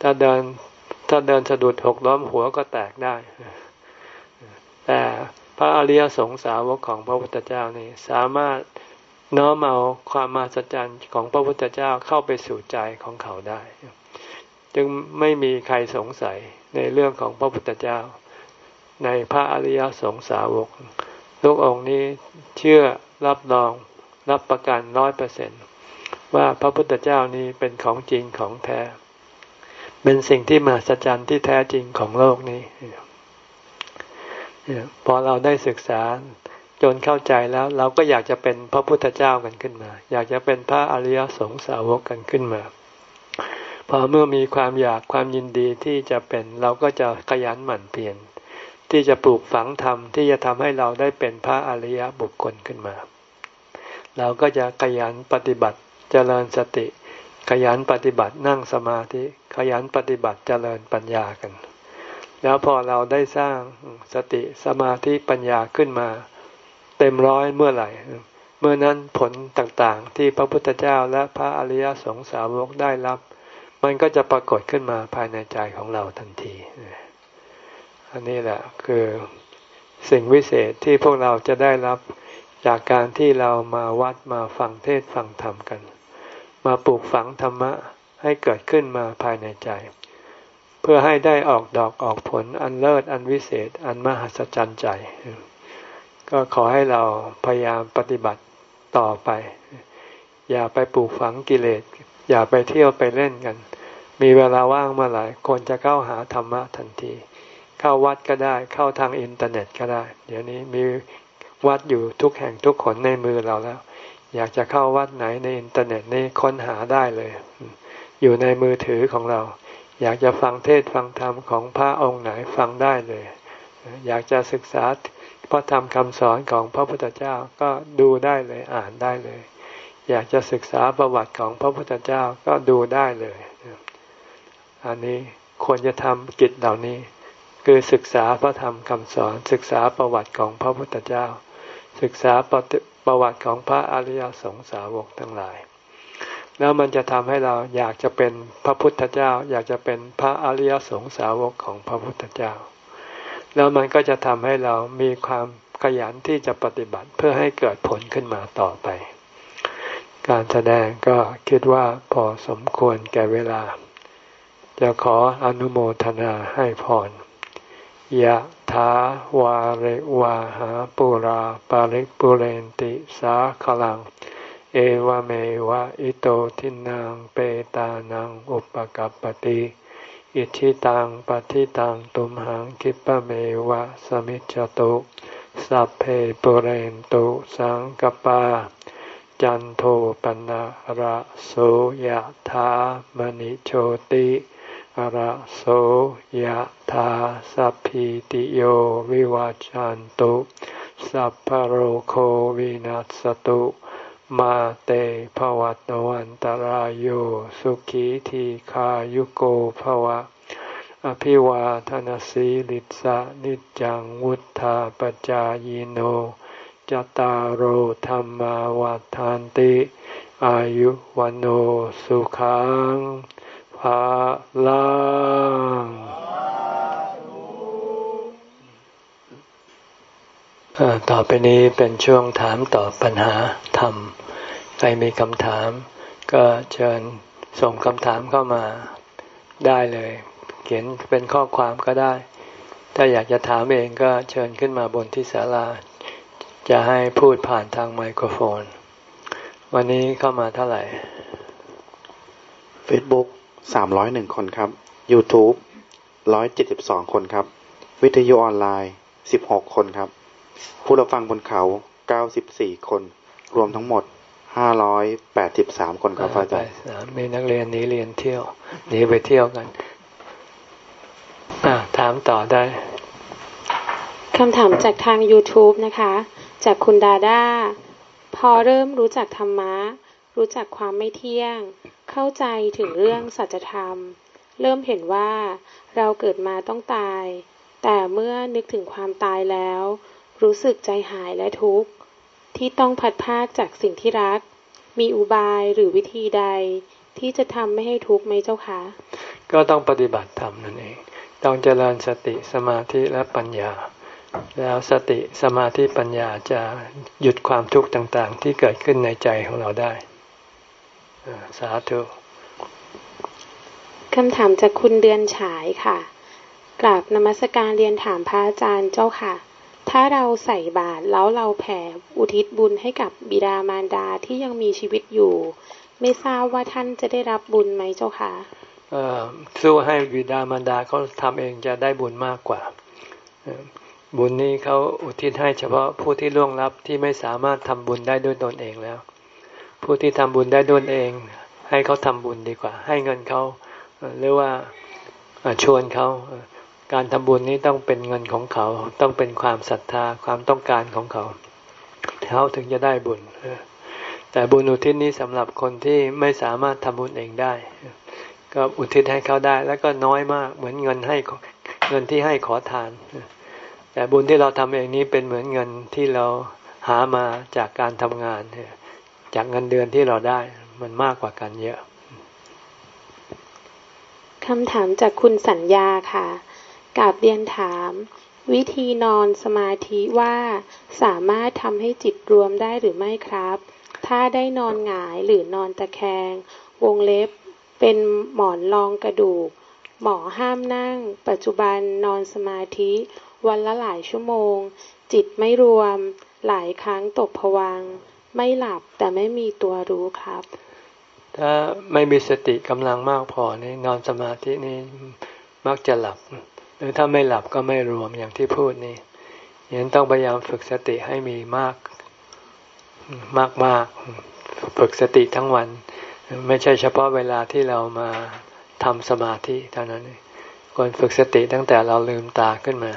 ถ้าเดินถ้าเดินสะดุดหกล้มหัวก็แตกได้ แต่ พระอริยสงฆ์สาวกของพระพุทธเจ้านี่สามารถน้อมเอาความมหัศจรรย์ของพระพุทธเจ้าเข้าไปสู่ใจของเขาได้ จึงไม่มีใครสงสัยในเรื่องของพระพุทธเจ้า ในพระอริยสงสาวกทุกองค์นี้เชื่อรับรองรับประกันร้อยเปอร์เซนว่าพระพุทธเจ้านี้เป็นของจริงของแท้ เป็นสิ่งที่มาสัจจ์ที่แท้จริงของโลกนี้ พอเราได้ศึกษาจนเข้าใจแล้วเราก็อยากจะเป็นพระพุทธเจ้ากันขึ้นมา อยากจะเป็นพระอริยสงสาวกกันขึ้นมา พอเมื่อมีความอยากความยินดีที่จะเป็นเราก็จะขยันหมั่นเพียรที่จะปลูกฝังธรรมที่จะทำให้เราได้เป็นพระอริยบุคคลขึ้นมา เราก็จะขยันปฏิบัติเจริญสติ ขยันปฏิบัตินั่งสมาธิ ขยันปฏิบัติเจริญปัญญากัน แล้วพอเราได้สร้างสติสมาธิปัญญาขึ้นมา เต็มร้อยเมื่อไหร่ เมื่อนั้นผลต่างๆ ที่พระพุทธเจ้าและพระอริยสงสาวกได้รับ มันก็จะปรากฏขึ้นมาภายในใจของเราทันที อันนี้แหละคือสิ่งวิเศษที่พวกเราจะได้รับจากการที่เรามาวัดมาฟังเทศฟังธรรมกัน มาปลูกฝังธรรมะให้เกิดขึ้นมาภายในใจ เพื่อให้ได้ออกดอกออกผลอันเลิศอันวิเศษ อันมหัศจรรย์ใจ ก็ขอให้เราพยายามปฏิบัติต่อไป อย่าไปปลูกฝังกิเลส อย่าไปเที่ยวไปเล่นกัน มีเวลาว่างเมื่อไหร่ควรจะเข้าหาธรรมะทันที เข้าวัดก็ได้เข้าทางอินเทอร์เน็ตก็ได้ เดี๋ยวนี้มีวัดอยู่ทุกแห่งทุกหนในมือเราแล้ว อยากจะเข้าวัดไหนในอินเทอร์เน็ตนี่ค้นหาได้เลย อยู่ในมือถือของเรา อยากจะฟังเทศน์ฟังธรรมของพระองค์ไหนฟังได้เลย อยากจะศึกษาพระธรรมคำสอนของพระพุทธเจ้าก็ดูได้เลยอ่านได้เลย อยากจะศึกษาประวัติของพระพุทธเจ้าก็ดูได้เลย อันนี้ควรจะทำกิจเหล่านี้ คือศึกษาพระธรรมคำสอน ศึกษาประวัติของพระพุทธเจ้า ศึกษาประประวัติของพระอริยสงสาวกทั้งหลาย แล้วมันจะทำให้เราอยากจะเป็นพระพุทธเจ้า อยากจะเป็นพระอริยสงสาวกของพระพุทธเจ้า แล้วมันก็จะทำให้เรามีความขยันที่จะปฏิบัติเพื่อให้เกิดผลขึ้นมาต่อไป การแสดงก็คิดว่าพอสมควรแก่เวลา จะขออนุโมทนาให้พรยะถาวาเรวาหาปุราปาริกปุเรนติสาขลัง เอวเมวะอิโตทินังเปตานังอุปกัปติอิทิตังปฏิตังตุมหังคิปะเมวะสมิจจตุสัพเพปุเรนตุสังกปา จันโทปนะระโสยธามณิโชติระโสยธาสัพพิติโยวิวาจันตุสัพพโรโควินัสตุ มาเตภวัตวันตารโยสุขีทีขายุโกภวะ อภิวาทนสีลิสะนิจังวุธาปจายโนจตารโหธรรมวาทานติ อายุวันโอสุขังภาลัง ต่อไปนี้เป็นช่วงถามตอบปัญหาธรรม ใครมีคำถาม ก็เชิญส่งคำถามเข้ามาได้เลย เขียนเป็นข้อความก็ได้ ถ้าอยากจะถามเองก็เชิญขึ้นมาบนที่ศาลา จะให้พูดผ่านทางไมโครโฟน วันนี้เข้ามาเท่าไหร่ Facebook สามร้อยหนึ่งคนครับ YouTube ร้อยเจ็ดสิบสองคนครับ วิทยุออนไลน์สิบหกคนครับ ผู้รับฟังบนเขาเก้าสิบสี่คน รวมทั้งหมดห้าร้อยแปดสิบสามคนครับอาจารย์มีนักเรียนนี้เรียนเที่ยวหนีไปเที่ยวกันถามต่อได้คำถามจากทาง YouTube นะคะ จากคุณดาดาพอเริ่มรู้จักธรรมะ รู้จักความไม่เที่ยง เข้าใจถึงเรื่องสัจธรรม เริ่มเห็นว่าเราเกิดมาต้องตาย แต่เมื่อนึกถึงความตายแล้ว รู้สึกใจหายและทุกข์ ที่ต้องพัดพากจากสิ่งที่รัก มีอุบายหรือวิธีใด ที่จะทำไม่ให้ทุกข์ไหมเจ้าคะ ก็ต้องปฏิบัติธรรมนั่นเอง ต้องเจริญสติสมาธิและปัญญา แล้วสติสมาธิปัญญาจะหยุดความทุกข์ต่างๆ ที่เกิดขึ้นในใจของเราได้ สาธุคำถามจากคุณเดือนฉายค่ะ กราบนมัสการเรียนถามพระอาจารย์เจ้าค่ะ ถ้าเราใส่บาตรแล้วเราแผ่อุทิศบุญให้กับบิดามารดาที่ยังมีชีวิตอยู่ ไม่ทราบว่าท่านจะได้รับบุญไหมเจ้าคะสู้ให้บิดามารดาเขาทำเองจะได้บุญมากกว่า บุญนี้เขาอุทิศให้เฉพาะผู้ที่ล่วงลับที่ไม่สามารถทำบุญได้ด้วยตนเองแล้ว ผู้ที่ทำบุญได้ด้วยเอง ให้เขาทำบุญดีกว่า ให้เงินเขาหรือว่าชวนเขา การทำบุญนี้ต้องเป็นเงินของเขา ต้องเป็นความศรัทธาความต้องการของเขาเขาถึงจะได้บุญแต่บุญอุทิศนี้สำหรับคนที่ไม่สามารถทำบุญเองได้ ก็อุทิศให้เขาได้ แล้วก็น้อยมาก เหมือนเงินให้เงินที่ให้ขอทาน แต่บุญที่เราทำเองนี้เป็นเหมือนเงินที่เราหามาจากการทำงาน จากเงินเดือนที่เราได้มันมากกว่ากันเยอะคำถามจากคุณสัญญาค่ะ กาบเรียนถาม วิธีนอนสมาธิว่าสามารถทำให้จิตรวมได้หรือไม่ครับ ถ้าได้นอนหงายหรือนอนตะแคง วงเล็บเป็นหมอนรองกระดูก หมอห้ามนั่ง ปัจจุบันนอนสมาธิ วันละหลายชั่วโมง จิตไม่รวม หลายครั้งตกผวัง ไม่หลับแต่ไม่มีตัวรู้ครับ ถ้าไม่มีสติกำลังมากพอนี่นอนสมาธินี่มักจะหลับ หรือถ้าไม่หลับก็ไม่รวมอย่างที่พูดนี่ยังต้องพยายามฝึกสติให้มีมากมากมากฝึกสติทั้งวัน ไม่ใช่เฉพาะเวลาที่เรามาทำสมาธิเท่านั้นควรฝึกสติตั้งแต่เราลืมตาขึ้นมา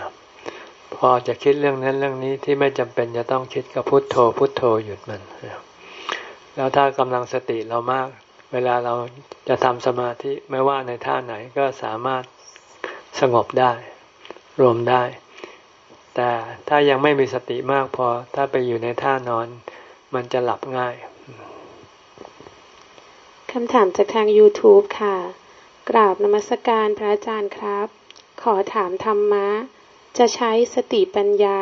พอจะคิดเรื่องนั้นเรื่องนี้ที่ไม่จำเป็นจะต้องคิดก็พุโทโธ พุโทโธหยุดมัน แล้วถ้ากำลังสติเรามาก เวลาเราจะทำสมาธิไม่ว่าในท่าไหนก็สามารถ สงบได้ รวมได้ แต่ถ้ายังไม่มีสติมากพอ ถ้าไปอยู่ในท่านอน มันจะหลับง่ายคำถามจากทาง YouTube ค่ะ กราบนมัสการพระอาจารย์ครับ ขอถามธรรมะ จะใช้สติปัญญา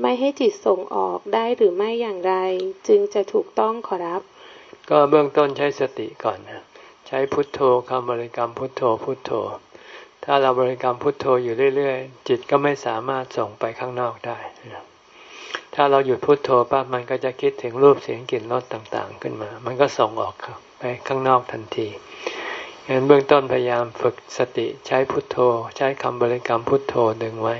ไม่ให้จิตส่งออกได้หรือไม่อย่างไร จึงจะถูกต้องขอรับ ก็เบื้องต้นใช้สติก่อนนะใช้พุทโธคำบริกรรมพุทโธพุทโธ ถ้าเราบริกรรมพุทโธอยู่เรื่อยๆ จิตก็ไม่สามารถส่งไปข้างนอกได้ ถ้าเราหยุดพุทโธปั๊บมันก็จะคิดถึงรูปเสียงกลิ่นรสต่างๆ ขึ้นมา มันก็ส่งออกไปข้างนอกทันทีงั้นเบื้องต้นพยายามฝึกสติใช้พุทโธ ใช้คำบริกรรมพุทโธดึงไว้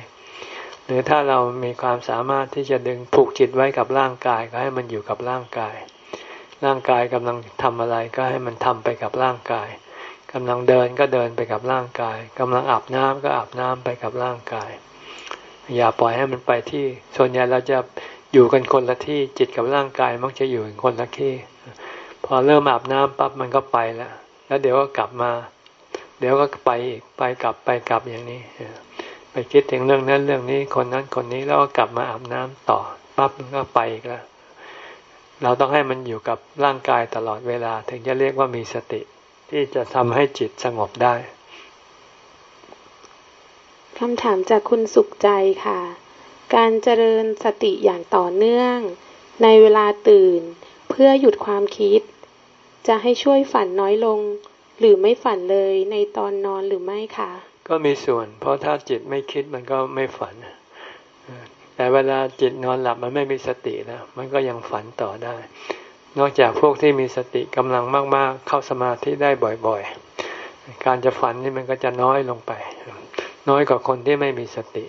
หรือถ้าเรามีความสามารถที่จะดึงผูกจิตไว้กับร่างกายก็ให้มันอยู่กับร่างกาย ร่างกายกำลังทำอะไรก็ให้มันทำไปกับร่างกาย กำลังเดินก็เดินไปกับร่างกายกำลังอาบน้ำก็อาบน้ำไปกับร่างกาย อย่าปล่อยให้มันไปที่ ส่วนใหญ่เราจะอยู่กันคนละที่จิตกับร่างกายมักจะอยู่กันคนละที่ พอเริ่มอาบน้ำปั๊บมันก็ไปแล้วแล้วเดี๋ยวก็กลับมา เดี๋ยวก็ไปอีกไปกลับไปกลับอย่างนี้ไปคิดถึงเรื่องนั้นเรื่องนี้คนนั้นคนนี้แล้วก็กลับมาอาบน้ำต่อปั๊บมันก็ไปอีกแล้วเราต้องให้มันอยู่กับร่างกายตลอดเวลา ถึงจะเรียกว่ามีสติ ที่จะทำให้จิตสงบได้คำถามจากคุณสุขใจค่ะ การเจริญสติอย่างต่อเนื่อง ในเวลาตื่นเพื่อหยุดความคิด จะให้ช่วยฝันน้อยลง หรือไม่ฝันเลยในตอนนอนหรือไม่คะ ก็มีส่วน เพราะถ้าจิตไม่คิดมันก็ไม่ฝัน แต่เวลาจิตนอนหลับมันไม่มีสติแล้วมันก็ยังฝันต่อได้ นอกจากพวกที่มีสติกำลังมาก ๆ เข้าสมาธิได้บ่อยๆ การจะฝันนี่มันก็จะน้อยลงไป น้อยกว่าคนที่ไม่มีสติ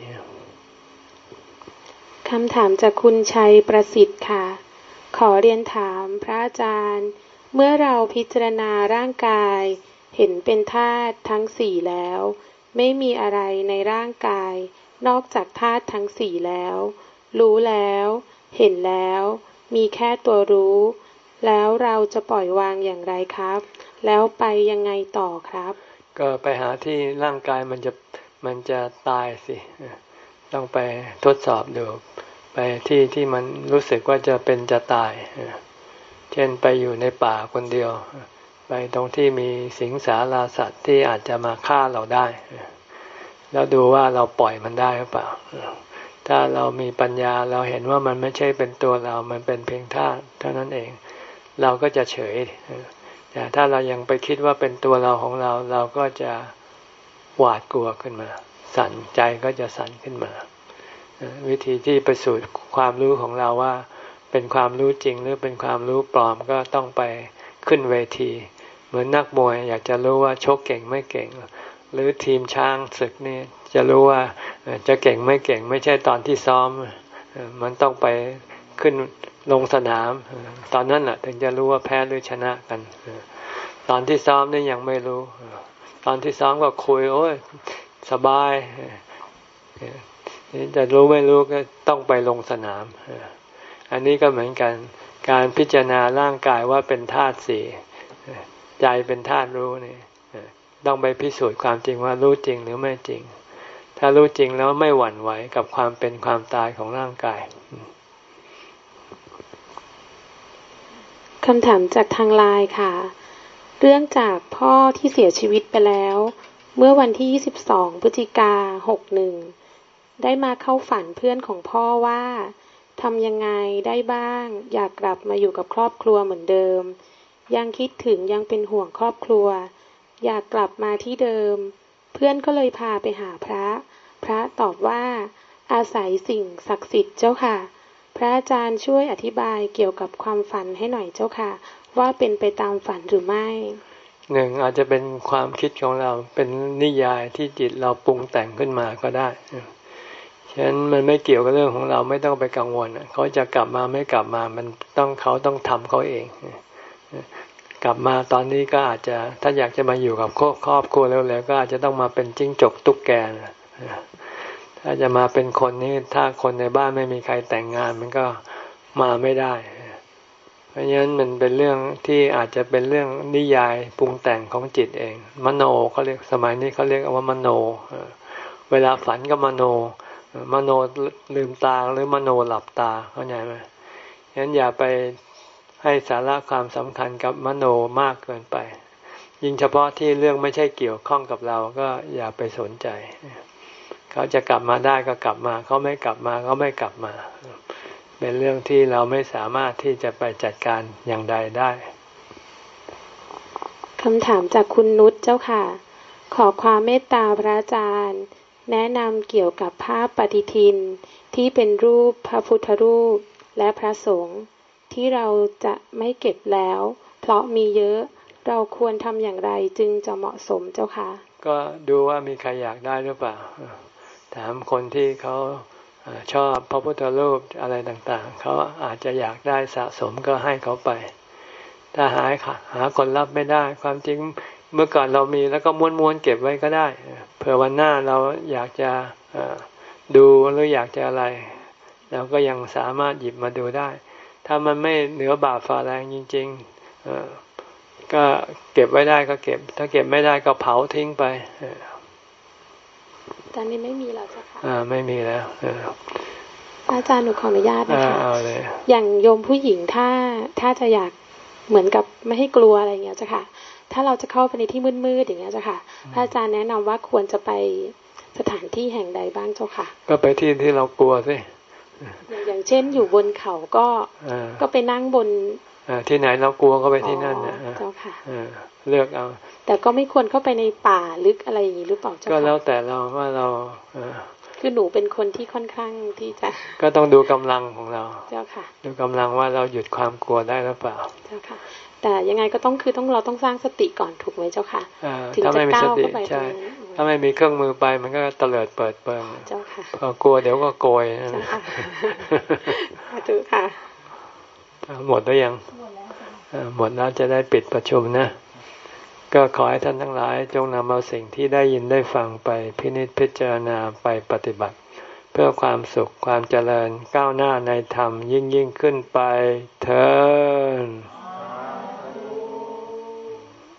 คำถามจากคุณชัยประสิทธิ์ค่ะ ขอเรียนถามพระอาจารย์ เมื่อเราพิจารณาร่างกาย เห็นเป็นธาตุทั้งสี่แล้ว ไม่มีอะไรในร่างกาย นอกจากธาตุทั้งสี่แล้ว รู้แล้ว เห็นแล้ว มีแค่ตัวรู้ แล้วเราจะปล่อยวางอย่างไรครับ แล้วไปยังไงต่อครับ ก็ไปหาที่ร่างกายมันจะมันจะตายสิ ต้องไปทดสอบดู ไปที่ที่มันรู้สึกว่าจะเป็นจะตาย เช่นไปอยู่ในป่าคนเดียว ไปตรงที่มีสิงสาราสัตว์ที่อาจจะมาฆ่าเราได้ แล้วดูว่าเราปล่อยมันได้หรือเปล่า ถ้าเรามีปัญญาเราเห็นว่ามันไม่ใช่เป็นตัวเรา มันเป็นเพียงธาตุเท่านั้นเอง เราก็จะเฉย แต่ถ้าเรายังไปคิดว่าเป็นตัวเราของเรา เราก็จะหวาดกลัวขึ้นมา สั่นใจก็จะสั่นขึ้นมา วิธีที่ไปสู่ความรู้ของเราว่า เป็นความรู้จริงหรือเป็นความรู้ปลอมก็ต้องไปขึ้นเวที เหมือนนักมวยอยากจะรู้ว่าชกเก่งไม่เก่ง หรือทีมช้างศึกนี่จะรู้ว่าจะเก่งไม่เก่ง ไม่ใช่ตอนที่ซ้อม มันต้องไปขึ้น ลงสนาม ตอนนั้นแหละถึงจะรู้ว่าแพ้หรือชนะกัน ตอนที่ซ้อมนี่ยังไม่รู้ ตอนที่สองก็คุย โอ้ยสบายจะรู้ไม่รู้ก็ต้องไปลงสนาม อันนี้ก็เหมือนกัน การพิจารณาร่างกายว่าเป็นธาตุสี่ใจเป็นธาตุรู้นี่ต้องไปพิสูจน์ความจริงว่ารู้จริงหรือไม่จริง ถ้ารู้จริงแล้วไม่หวั่นไหวกับความเป็นความตายของร่างกาย คำถามจากทางไลน์ค่ะ เรื่องจากพ่อที่เสียชีวิตไปแล้ว เมื่อวันที่ 22 พฤศจิกา 61 ได้มาเข้าฝันเพื่อนของพ่อว่าทำยังไงได้บ้าง อยากกลับมาอยู่กับครอบครัวเหมือนเดิม ยังคิดถึงยังเป็นห่วงครอบครัว อยากกลับมาที่เดิม เพื่อนก็เลยพาไปหาพระ พระตอบว่า อาศัยสิ่งศักดิ์สิทธิ์เจ้าค่ะ ระอาจารย์ช่วยอธิบายเกี่ยวกับความฝันให้หน่อยเจ้าค่ะ ว่าเป็นไปตามฝันหรือไม่หนึ่งอาจจะเป็นความคิดของเราเป็นนิยายที่จิตเราปรุงแต่งขึ้นมาก็ได้ฉะนั้นมันไม่เกี่ยวกับเรื่องของเราไม่ต้องไปกังวลเขาจะกลับมาไม่กลับมามันต้องเขาต้องทำเขาเอง กลับมาตอนนี้ก็อาจจะถ้าอยากจะมาอยู่กับครอบครัวแล้วๆก็อาจจะต้องมาเป็นจิ้งจกตุ๊กแก ถ้าจะมาเป็นคนนี้ถ้าคนในบ้านไม่มีใครแต่งงาน มันก็มาไม่ได้ เพราะฉะนั้นมันเป็นเรื่องที่อาจจะเป็นเรื่องนิยายปรุงแต่งของจิตเอง มโนเขาเรียกสมัยนี้เขาเรียกว่ามโน เวลาฝันก็มโน มโนลืมตาหรือมโนหลับตาเข้าใจไหมฉะนั้นอย่าไปให้สาระความสำคัญกับมโนมากเกินไป ยิ่งเฉพาะที่เรื่องไม่ใช่เกี่ยวข้องกับเราก็อย่าไปสนใจ เขาจะกลับมาได้ก็กลับมาเขาไม่กลับมาก็ไม่กลับมา เป็นเรื่องที่เราไม่สามารถที่จะไปจัดการอย่างใดได้คำถามจากคุณนุชเจ้าค่ะ ขอความเมตตาพระอาจารย์ แนะนำเกี่ยวกับภาพปฏิทินที่เป็นรูปพระพุทธรูปและพระสงฆ์ที่เราจะไม่เก็บแล้ว เพราะมีเยอะเราควรทำอย่างไรจึงจะเหมาะสมเจ้าคะก็ดูว่ามีใครอยากได้หรือเปล่า ถามคนที่เขาชอบพระพุทธรูปอะไรต่างๆ เขาอาจจะอยากได้สะสมก็ให้เขาไป ถ้าหายหาคนรับไม่ได้ ความจริงเมื่อก่อนเรามีแล้วก็ม้วนม้วนเก็บไว้ก็ได้เผื่อวันหน้าเราอยากจะดูหรืออยากจะอะไร เราก็ยังสามารถหยิบมาดูได้ ถ้ามันไม่เหนือบาปฝ่าแรงจริงๆก็เก็บไว้ได้ก็เก็บ ถ้าเก็บไม่ได้ก็เผาทิ้งไป ตอนนี้ไม่มีแล้วจ้ะค่ะอ่าไม่มีแล้วอาจารย์หนูขออนุญาตนะคะอย่างโยมผู้หญิงถ้าถ้าจะอยากเหมือนกับไม่ให้กลัวอะไรเงี้ยจ้ะค่ะ ถ้าเราจะเข้าไปในที่มืดๆอย่างเงี้ยเจ้าค่ะ พระอาจารย์แนะนำว่าควรจะไปสถานที่แห่งใดบ้างเจ้าค่ะ ก็ไปที่ที่เรากลัวสิอย่างเช่นอยู่บนเขาก็ก็ไปนั่งบน ที่ไหนเรากลัวก็ไปที่นั่นนะเจ้าค่ะเลือกเอา แต่ก็ไม่ควรเข้าไปในป่าลึกอะไรอย่างนี้หรือเปล่าเจ้าค่ะก็แล้วแต่เราว่าเราคือหนูเป็นคนที่ค่อนข้างที่จะ ก็ต้องดูกำลังของเรา เจ้าค่ะ ดูกำลังว่าเราหยุดความกลัวได้หรือเปล่า เจ้าค่ะ แต่ยังไงก็ต้องคือต้องเราต้องสร้างสติก่อนถูกไหมเจ้าค่ะถึงจะก้าวเข้าไปใช่ถ้าไม่มีเครื่องมือไปมันก็เตลิดเปิดเปิงเจ้าค่ะพอกลัวเดี๋ยวก็โกยเจ้าค่ะถูกค่ะ หมดแล้วยังหมดแล้วจะได้ปิดประชุมนะ ก็ขอให้ท่านทั้งหลายจงนำเอาสิ่งที่ได้ยินได้ฟังไปพินิจพิจารณาไปปฏิบัติ เพื่อความสุขความเจริญก้าวหน้าในธรรมยิ่งยิ่งขึ้นไปเถิด